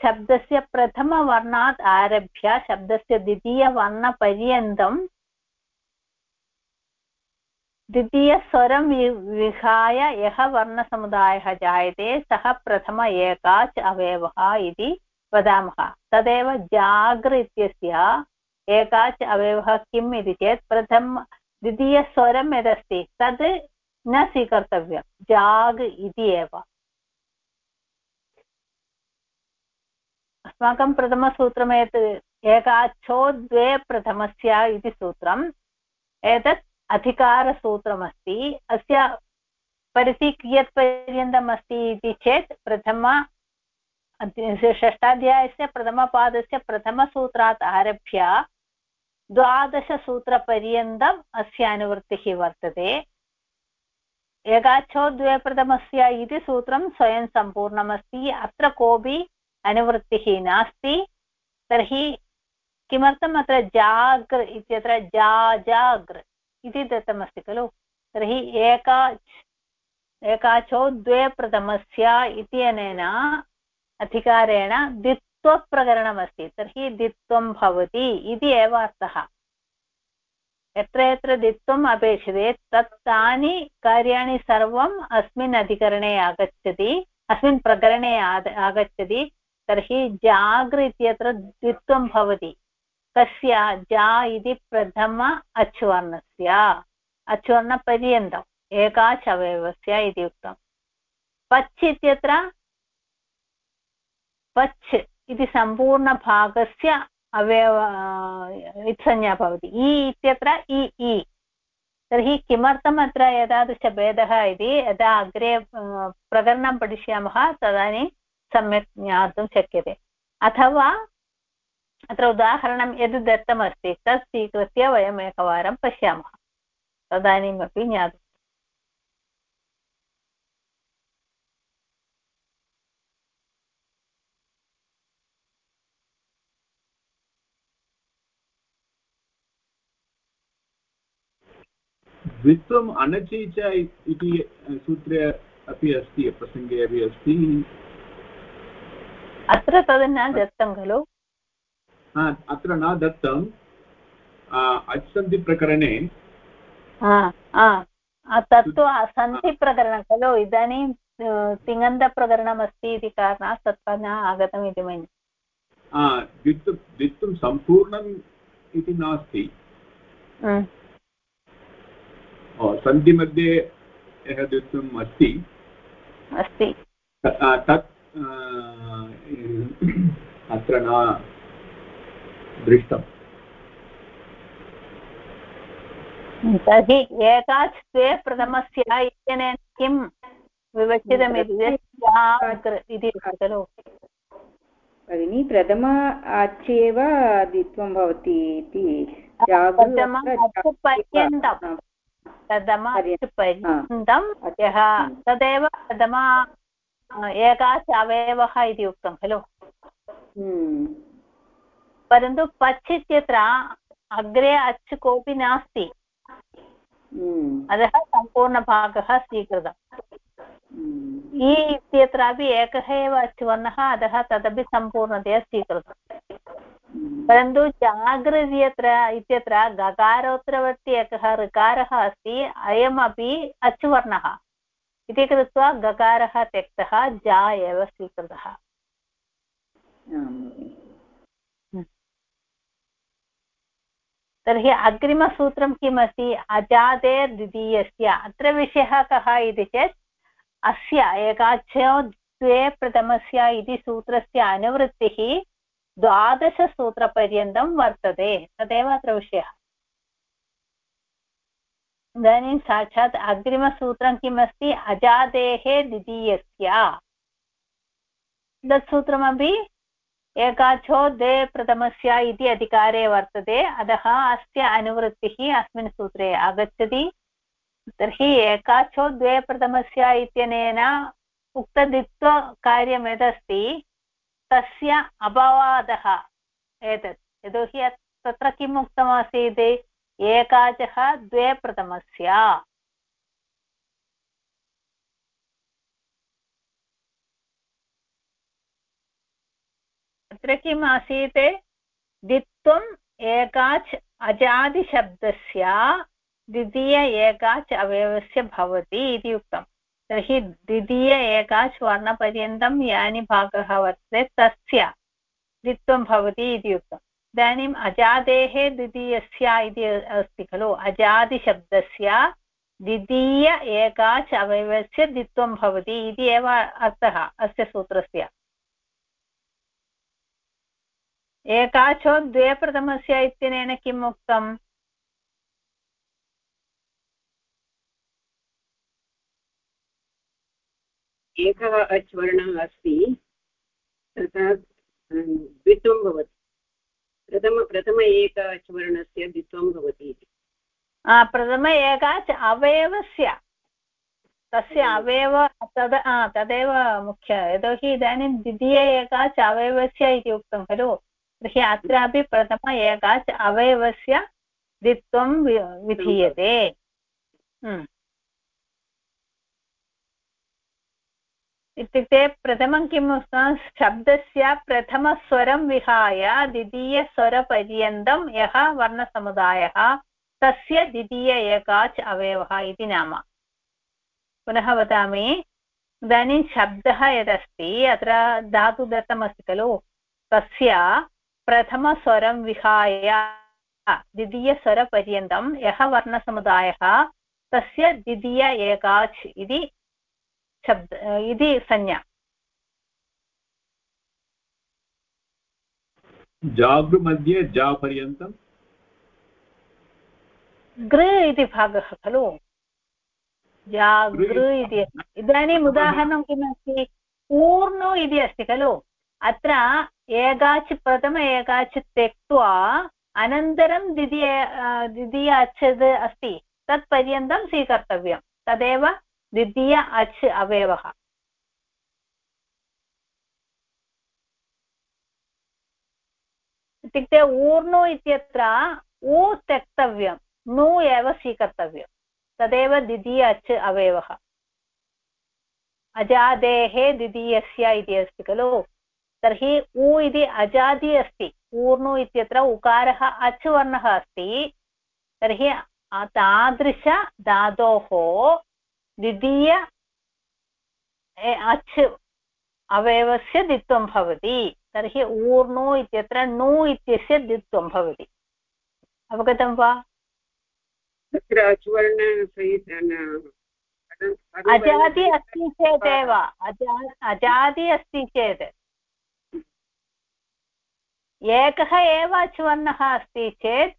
शब्दस्य प्रथमवर्णात् आरभ्य शब्दस्य द्वितीयवर्णपर्यन्तं द्वितीयस्वरं विहाय यः वर्णसमुदायः जायते सः प्रथम एकाच् अवयवः इति वदामः। तदेव जागृ इत्यस्य एकाच् अवयवः किम् इति चेत् प्रथम द्वितीयस्वरं यदस्ति, तद् न स्वीकर्तव्यं। जाग् इति एव। अस्माकं प्रथमसूत्रम् एतत् एकाच्छो द्वे प्रथमस्य इति सूत्रम्। एतत् अधिकारसूत्रमस्ति। अस्य परिधि कियत्पर्यन्तम् अस्ति इति चेत् प्रथम षष्ठाध्यायस्य प्रथमपादस्य प्रथमसूत्रात् आरभ्य द्वादशसूत्रपर्यन्तम् अस्य अनुवृत्तिः वर्तते। एकाच्छो द्वे प्रथमस्य इति सूत्रं स्वयं सम्पूर्णमस्ति। अत्र कोऽपि अनुवृत्तिः नास्ति। तर्हि किमर्थम् अत्र जाग्र इत्यत्र जा जाग्र इति दत्तमस्ति खलु? तर्हि एका एकाचो द्वे प्रथमस्य इत्यनेन अधिकारेण द्वित्वप्रकरणमस्ति, तर्हि द्वित्वं भवति इति एव अर्थः। यत्र यत्र द्वित्वम् अपेक्षते, तत् तानि कार्याणि सर्वम् अस्मिन् अधिकरणे आगच्छति, अस्मिन् प्रकरणे आगच्छति, तर्हि जागृ इत्यत्र द्वित्वं भवति। कस्य जा इति प्रथम अच्वर्णस्य, अच्वर्णपर्यन्तम् एकाच् अवयवस्य इति उक्तम् पच् इत्यत्र पच् इति सम्पूर्णभागस्य अवयव इत्संज्ञा भवति। इ इत्यत्र इ इ। तर्हि किमर्थम् अत्र एतादृशभेदः इति यदा अग्रे प्रकरणं पठिष्यामः तदानीं सम्यक् ज्ञातुं शक्यते। अथवा अत्र उदाहरणं यद् दत्तमस्ति तत् स्वीकृत्य वयम् एकवारं पश्यामः। तदानीमपि ज्ञातुं द्वित्वम् अनचि च इति सूत्रे अपि अस्ति प्रसङ्गे अपि अस्ति। अत्र तद् न दत्तं खलु? अत्र न दत्तम् अच्सन्धिप्रकरणे तत्तु सन्धिप्रकरणं खलु इदानीं तिङन्तप्रकरणमस्ति इति कारणात् तत्र न आगतम् इति मन्ये। द्वित्वं द्वित्वं सम्पूर्णम् इति नास्ति। सन्धिमध्ये यः द्वित्वम् अस्ति? अस्ति। तत् अत्र न दृष्टम्। तर्हि एकाच् द्वे प्रथमस्य इत्यनेन किं विवक्षितमिति इति खलु? भगिनी प्रथम आच्येव द्वित्वं भवति इति। पर्यन्तं प्रथमपर्यन्तं यः तदेव प्रथम एकाच अवयवः इति उक्तं खलु हम्म। परन्तु पच् इत्यत्र अग्रे अच् कोऽपि नास्ति हम्म। अतः सम्पूर्णभागः स्वीकृतम् हम्म। इ इत्यत्रापि एकः एव अच् वर्णः अतः तदपि सम्पूर्णतया स्वीकृतम् परन्तु जागृति इत्यत्र गकारोत्तरवर्ति एकः ऋकारः अस्ति अयमपि अचुवर्णः। इति कृत्वा गकारः त्यक्तः जा एव स्वीकृतः। तर्हि अग्रिमसूत्रं किमस्ति? अजातेर्द्वितीयस्य अत्र विषयः कः इति चेत् अस्य एकाच्यो द्वे प्रथमस्य इति सूत्रस्य अनुवृत्तिः द्वादशसूत्रपर्यन्तं वर्तते। तदेव अत्र विषयः। इदानीं साक्षात् अग्रिमसूत्रं किमस्ति? अजादेः द्वितीयस्य। तत् सूत्रमपि एकाचो द्वे प्रथमस्य इति अधिकारे वर्तते। अतः अस्य अनुवृत्तिः अस्मिन् सूत्रे आगच्छति। तर्हि एकाचो द्वे प्रथमस्य इत्यनेन उक्तद्वित्वकार्यं यदस्ति, तस्य अपवादः एतत्। यतोहि तत्र किम् उक्तमासीत्? एकाचः द्वे प्रथमस्य अत्र किम् आसीत्? द्वित्वम् एकाच् अजादिशब्दस्य द्वितीय एकाच् अवयवस्य भवति इति उक्तम् तर्हि द्वितीय एकाच् वर्णपर्यन्तं यानि भागः वर्तते तस्य द्वित्वं भवति इति उक्तम् इदानीम् अजादेः द्वितीयस्य इति अस्ति खलु। अजादिशब्दस्य द्वितीय एकाच् अवयवस्य द्वित्वं भवति इति एव अर्थः अस्य सूत्रस्य। एकाचो द्वे प्रथमस्य इत्यनेन किम् उक्तम्? एकः अच् वर्णः अस्ति तथा द्वित्वं भवति। प्रथम प्रथम एक अच् वर्णस्य द्वित्वं भवति इति। प्रथम एकाच् अवयवस्य। तस्य अवयव तद् तदेव मुख्य। यतोहि इदानीं द्वितीय एकाच् अवयवस्य इति उक्तं खलु। तर्हि अत्रापि प्रथम एकाच् अवयवस्य द्वित्वं विधीयते। इत्युक्ते प्रथमं किम् शब्दस्य प्रथमस्वरं विहाय द्वितीयस्वरपर्यन्तं यः वर्णसमुदायः, तस्य द्वितीय एकाच् अवयवः इति नाम। पुनः वदामि, इदानीं शब्दः यदस्ति, अत्र धातुदत्तमस्ति खलु? तस्य प्रथमस्वरं विहाय द्वितीयस्वरपर्यन्तं यः वर्णसमुदायः, तस्य द्वितीय एकाच् इति शब्द इति संज्ञा। जागृ मध्ये जा पर्यन्तं गृ इति भागः खलु। जागृ इति इदानीम् उदाहरणं किमस्ति? ऊर्णु इति अस्ति खलु। अत्र एकाच् प्रथम एकाच् त्यक्त्वा अनन्तरं द्वितीय द्वितीय अच् अस्ति। तत्पर्यन्तं स्वीकर्तव्यं। तदेव द्वितीय अच् अवयवः। इत्युक्ते ऊर्णु इत्यत्र ऊ त्यक्तव्यं, नु एव स्वीकर्तव्यं, तदेव द्वितीय अच् अवयवः। अजादेः द्वितीयस्य इति अस्ति खलु, तर्हि उ इति अजादि अस्ति, ऊर्णु इत्यत्र उकारः अच् वर्णः अस्ति, तर्हि तादृशधातोः द्वितीय अच् अवयवस्य द्वित्वं भवति। तर्हि ऊर्णु इत्यत्र णु इत्यस्य द्वित्वं भवति। अवगतं वा? तत्र अजादि अस्ति चेदेव अजादि अस्ति चेत्। एकः एव अचुवर्णः अस्ति चेत्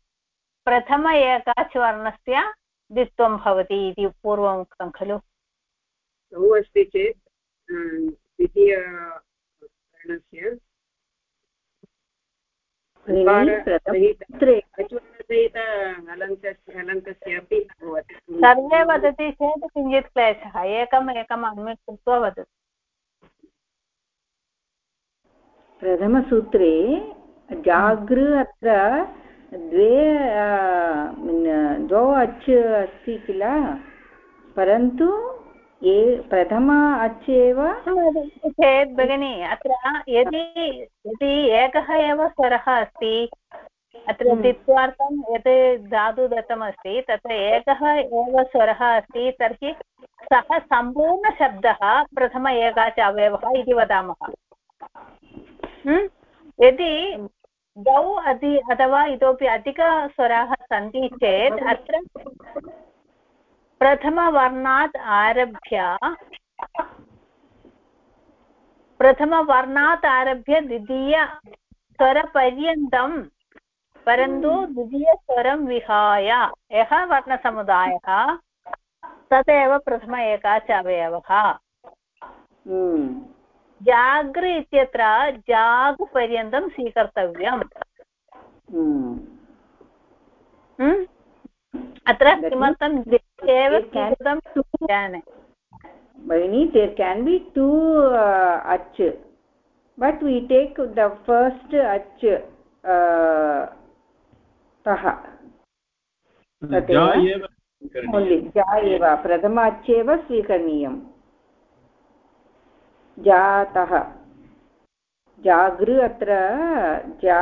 प्रथम एकाचवर्णस्य द्वित्वं भवति इति पूर्वम् उक्तं खलु? बहु अस्ति चेत् द्वितीयवर्णस्य सर्वे वदति चेत् किञ्चित् क्लेशः एकम् एकम् अन्मित् कृत्वा वदतु। प्रथमसूत्रे जागृ अत्र द्वे द्वौ अच् अस्ति किल परन्तु ये प्रथम अच् एव चेत् भगिनि अत्र यदि यदि एकः एव स्वरः अस्ति अत्र द्वित्वार्थं यत् धातु दत्तमस्ति तत्र एकः एव स्वरः अस्ति तर्हि सः सम्पूर्णशब्दः प्रथम एकाच अवयवः इति वदामः यदि द्वौ अति अथवा इतोपि अधिकस्वराः सन्ति चेत् अत्र प्रथमवर्णात् आरभ्य प्रथमवर्णात् आरभ्य द्वितीयस्वरपर्यन्तं परन्तु द्वितीयस्वरं विहाय। यः वर्णसमुदायः तदेव प्रथम एकाच अवयवः जागृ इत्यत्र जाग् पर्यन्तं स्वीकर्तव्यम् अत्र किमर्थं एव जाने भगिनी देर् केन् बि टु अच्। But we take the first अच् तः। जा एव प्रथम अच् एव स्वीकरणीयम्। जातः जागृ अत्र जा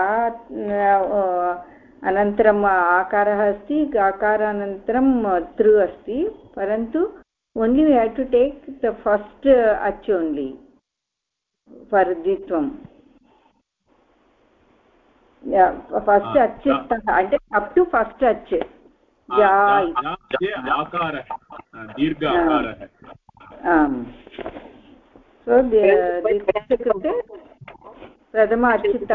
अनन्तरम् आकारः अस्ति आकारानन्तरं तृ अस्ति परन्तु only we have to take the first अच् ओन्लि फर् फस्ट् अच् स्तः अप् टु फस्ट् अच् आम् so this कृते प्रथम अच्युत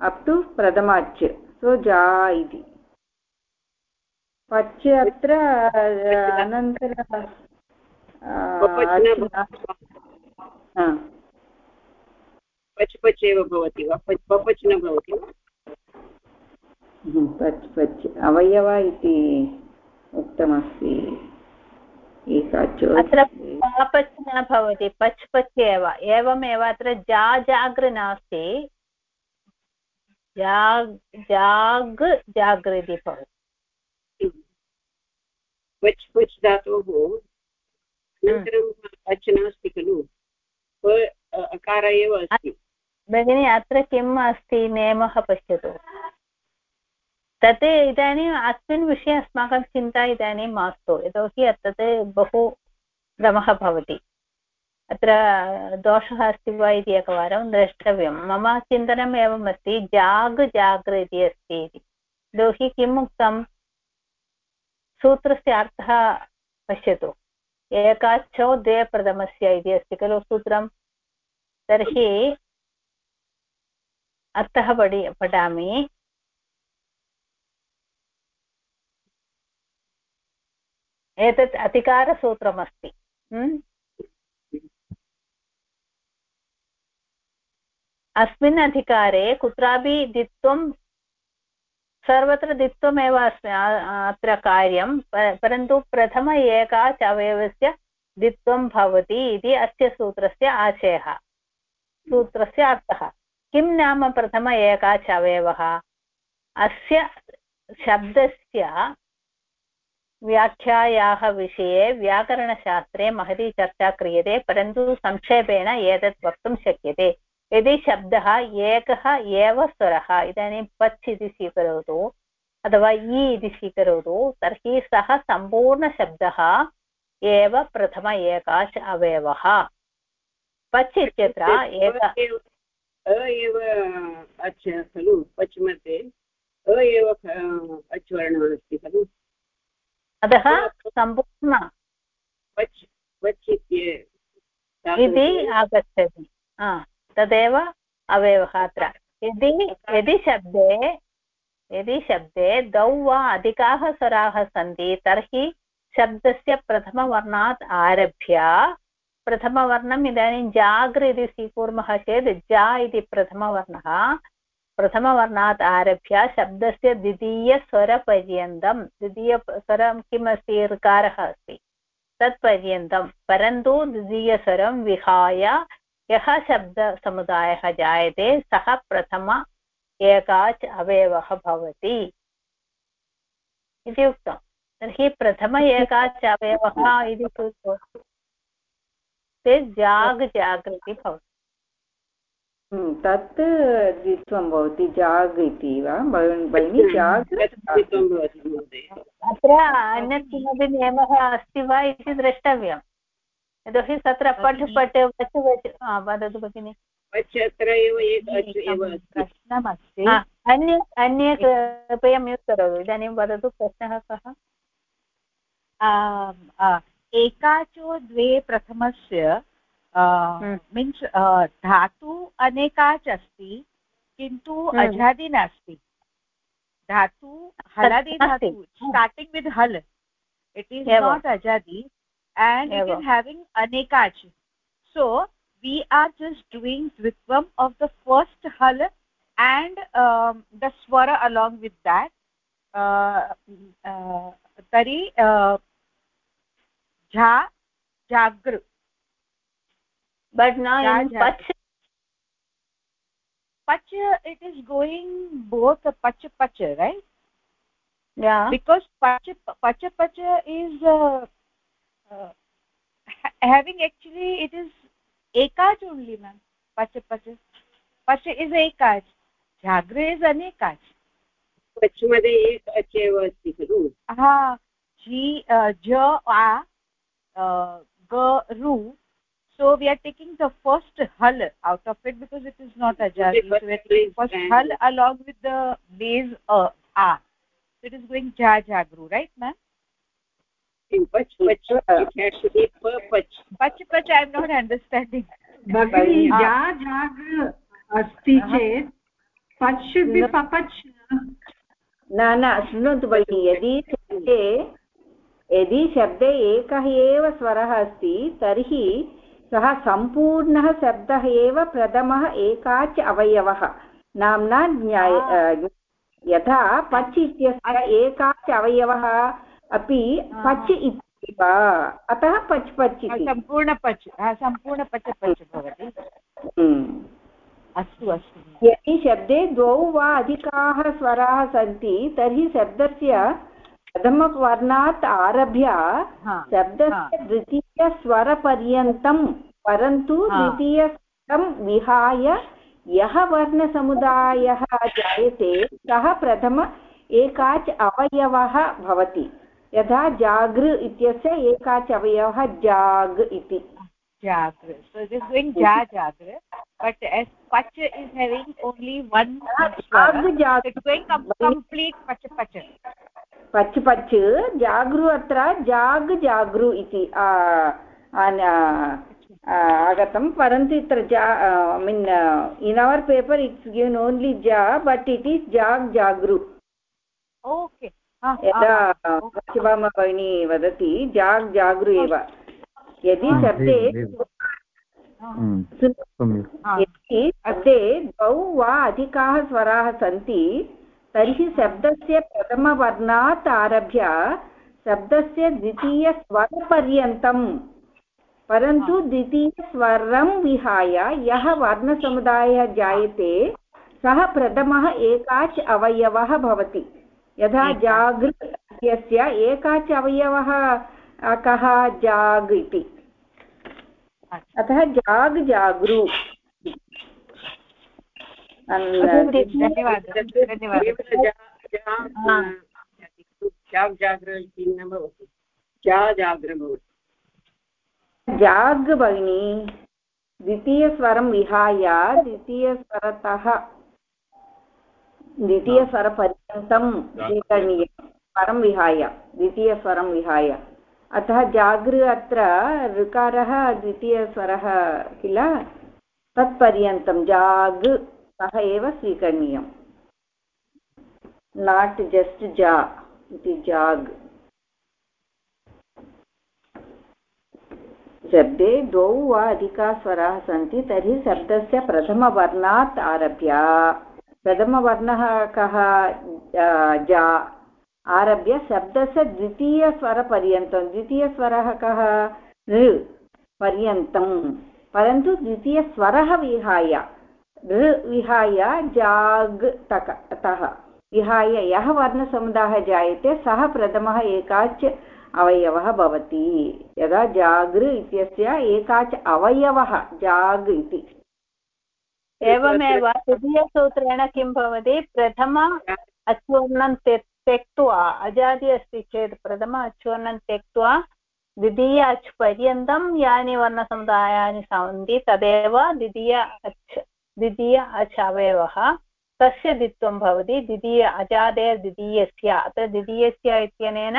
अप् टु प्रथम अच् सो जा इति पच् अत्र अनन्तरं पच् पच् एव भवति वा पच् न भवति वा पच् पच् अवयव इति उक्तमस्ति अत्र पापच् न भवति पच् पच् एव। एवमेव अत्र जा जागृ नास्ति। जाग् जाग् जागृ भवति। पच् पच् धातोः अनन्तरं पच् नास्ति खलु? अकार एव अस्ति। भगिनी अत्र किम् अस्ति? नियमः पश्यतु। तत् इदानीम् अस्मिन् विषये अस्माकं चिन्ता इदानीं मास्तु। यतोहि तत् बहु भ्रमः भवति। अत्र दोषः अस्ति वा इति एकवारं द्रष्टव्यं। मम चिन्तनम् एवम् अस्ति, जाग् जाग्र इति अस्ति इति। यतोहि किम् उक्तं? सूत्रस्य अर्थः पश्यतु। एकाच्छो द्वे प्रथमस्य इति अस्ति खलु सूत्रं। तर्हि अर्थः पठि, पठामि। एतत् अधिकारसूत्रमस्ति। अस्मिन् अधिकारे कुत्रापि द्वित्वं, सर्वत्र द्वित्वमेव अस्ति अत्र कार्यं परन्तु प्रथम एकाच् अवयवस्य द्वित्वं भवति इति अस्य सूत्रस्य आशयः। सूत्रस्य अर्थः। किं नाम प्रथम एकाच् अवयवः अस्य शब्दस्य व्याख्यायाः विषये व्याकरणशास्त्रे महती चर्चा क्रियते परन्तु संक्षेपेण एतत् वक्तुं शक्यते। यदि शब्दः एकः एव स्वरः इदानीं पच् इति स्वीकरोतु अथवा इ इति स्वीकरोतु तर्हि सः सम्पूर्णशब्दः एव प्रथम एकाश् अवयवः। पच् इत्यत्र एक एव खलु पच् मध्ये अ एव अच् वर्णः अस्ति खलु। अतः सम्पूर्ण इति आगच्छति। तदेव अवयवः अत्र। यदि यदि शब्दे यदि शब्दे द्वौ वा अधिकाः स्वराः सन्ति तर्हि शब्दस्य प्रथमवर्णात् आरभ्य प्रथमवर्णम् इदानीं जाग्र इति स्वीकुर्मः चेत् जा इति प्रथमवर्णः प्रथमवर्णात् आरभ्य शब्दस्य द्वितीयस्वरपर्यन्तं द्वितीयस्वरं किम् अस्ति ऋकारः अस्ति। तत्पर्यन्तं, परन्तु द्वितीयस्वरं विहाय यः शब्दसमुदायः जायते, सः प्रथम एकाच् अवयवः भवति। इति उक्तं। तर्हि प्रथम एकाच् अवयवः इति चेत् जाग् जागृति भवति। तत् द्वित्वं भवति जाग् इति वा? भगिनि जाग्? अत्र अन्यत् किमपि नियमः अस्ति वा इति द्रष्टव्यम् यतोहि तत्र पठ् पठ् वच् वच् वदतु भगिनि। प्रश्नमस्ति। अन्य अन्य कृपया म्यूट् करोतु। इदानीं वदतु प्रश्नः कः? एकाचो द्वे प्रथमस्य मीन्स् धातु अनेकाच् अस्ति किन्तु अजादि नास्ति। धातु हलादि धातु स्टार्टिङ्ग् वित् हल् it is not अजादि and it is having so we are just doing द्वित्वम् of the first हल् एण्ड् द स्वर अलाङ्ग् वित् देट् तर्हि झा जागृ। but now in pach pach it is going both pach pach right yeah because pach pach pach is uh, uh, having actually it is ekach only ma'am pach pach pach is ekach jagre is anekach पच् मध्ये एक अच् एव अस्ति खलु हा जी ज आ ग ru so we are taking the first hull out of it because it is not a jar so we are taking first hull along with the base uh, a so it is going ja jagru right ma'am pach pach it to be pach pach pach i am not understanding भगिनी जा जाग्र अस्ति चेत् पच् should be पपच् न न शृणोतु भगिनि यदि शब्दे यदि शब्दे एकः एव स्वरः अस्ति तर्हि सः सम्पूर्णः शब्दः एव प्रथमः एकाच् अवयवः। नाम्ना ज्ञाय यथा पच् इत्यस्य एकाच् अवयवः अपि पच् इति वा अतः पच् पच् सम्पूर्णपच् सम्पूर्णपच पच् भवति। हम्म। अस्तु अस्तु। यदि शब्दे द्वौ वा अधिकाः स्वराः सन्ति तर्हि शब्दस्य प्रथमवर्णात् आरभ्य शब्दस्य द्वितीयस्वरपर्यन्तं परन्तु द्वितीयस्वरं विहाय यः वर्णसमुदायः जायते सः प्रथम एकाच् अवयवः भवति। यथा जागृ इत्यस्य एकाच् अवयवः जाग् इति। Jagra. So it is going Ja Jagra, but as Pacha is having only one swara, so it's going com complete Pacha Pacha. पच् पच् जागृ अत्र जाग् जागृ इति आगतं। परन्तु इत्र जा I mean in our paper it's given only जा बट् इट् इस् जाग् जागृ। Okay यदा शिवामा भगिनी वदति जाग् जागृ एव। यदि शब्दे यदि शब्दे द्वौ वा अधिकाः स्वराः सन्ति तर्हि शब्दस्य प्रथमवर्णात् आरभ्य शब्दस्य द्वितीयस्वरपर्यन्तं परन्तु द्वितीयस्वरं विहाय यः वर्णसमुदायः जायते सः प्रथमः एकाच् अवयवः भवति। यथा जागृ इत्यस्य एकाच् अवयवः कः जाग् इति। अतः जाग् जागृ। जाग् भगिनी द्वितीयस्वरं विहाय द्वितीयस्वरतः द्वितीयस्वरपर्यन्तं स्वीकरणीयं स्वरं विहाय द्वितीयस्वरं विहाय। अतः जागृ अत्र ऋकारः द्वितीयस्वरः किल? तत्पर्यन्तं जाग् सः एव स्वीकरणीयम्। नाट् जस्ट् जा इति जाग् शब्दे द्वौ वा अधिकाः स्वराः सन्ति, तर्हि शब्दस्य प्रथमवर्णात् आरभ्य। प्रथमवर्णः कः जा आरभ्य शब्दस्य द्वितीयस्वरपर्यन्तं। द्वितीयस्वरः कः, ऋ पर्यन्तं परन्तु द्वितीयस्वरः विहाय। ऋ विहाय जाग् विहाय यः वर्णसमुदायः जायते, सः प्रथमः एकाच् अवयवः भवति। यदा जागृ इत्यस्य एकाच् अवयवः, जाग् इति। एवमेव, तृतीयसूत्रेण किं भवति? प्रथम अचूर्णं त्यक्त्वा, अजादि अस्ति चेत् प्रथम अचूर्णं त्यक्त्वा, द्वितीय अच् पर्यन्तं यानि वर्णसमुदायानि सन्ति, तदेव द्वितीय अच् द्वितीय अच् अवयवः तस्य द्वित्वं भवति, द्वितीय अजादेर् द्वितीयस्य, अत्र द्वितीयस्य इत्यनेन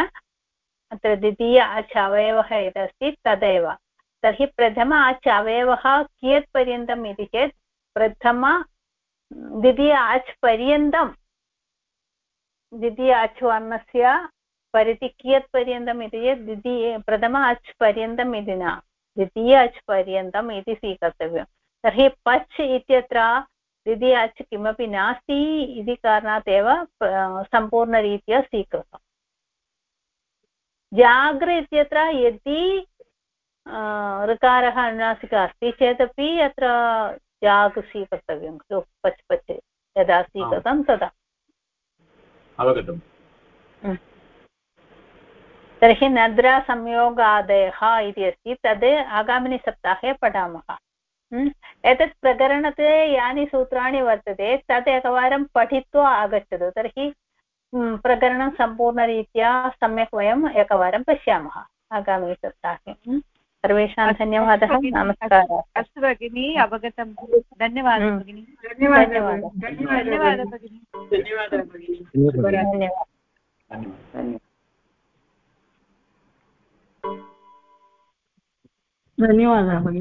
अत्र द्वितीय अच् अवयवः यदस्ति तदेव। तर्हि प्रथम अच् अवयवः कियत्पर्यन्तम् इति चेत्, प्रथम द्वितीय अच् पर्यन्तं द्वितीय अच् वर्णस्य परिधि कियत् पर्यन्तम् इति चेत्, द्वितीय, प्रथम अच् पर्यन्तम् इति न, द्वितीय अच् पर्यन्तम् इति स्वीकर्तव्यं तर्हि पच् इत्यत्र द्वितीय अच् किमपि नास्ति इति कारणात् एव सम्पूर्णरीत्या स्वीकृतम्। जाग्र इत्यत्र यदि ऋकारः अनुनासिकः अस्ति चेदपि अत्र जाग् स्वीकर्तव्यं खलु पच् पच् यदा स्वीकृतं तदा। अवगतम्। तर्हि नद्रासंयोगादयः इति अस्ति तद् आगामिनि सप्ताहे पठामः। एतत् प्रकरणते यानि सूत्राणि वर्तते तत् एकवारं पठित्वा आगच्छतु तर्हि प्रकरणं सम्पूर्णरीत्या सम्यक् वयम् एकवारं पश्यामः आगामिसप्ताहे। सर्वेषां धन्यवादः नमस्कारः। अस्तु भगिनि अवगतं धन्यवादः भगिनि। धन्यवादः धन्यवादः। भगिनि। धन्यवादः भगिनि। धन्यवादः। धन्यवादः भगिनि।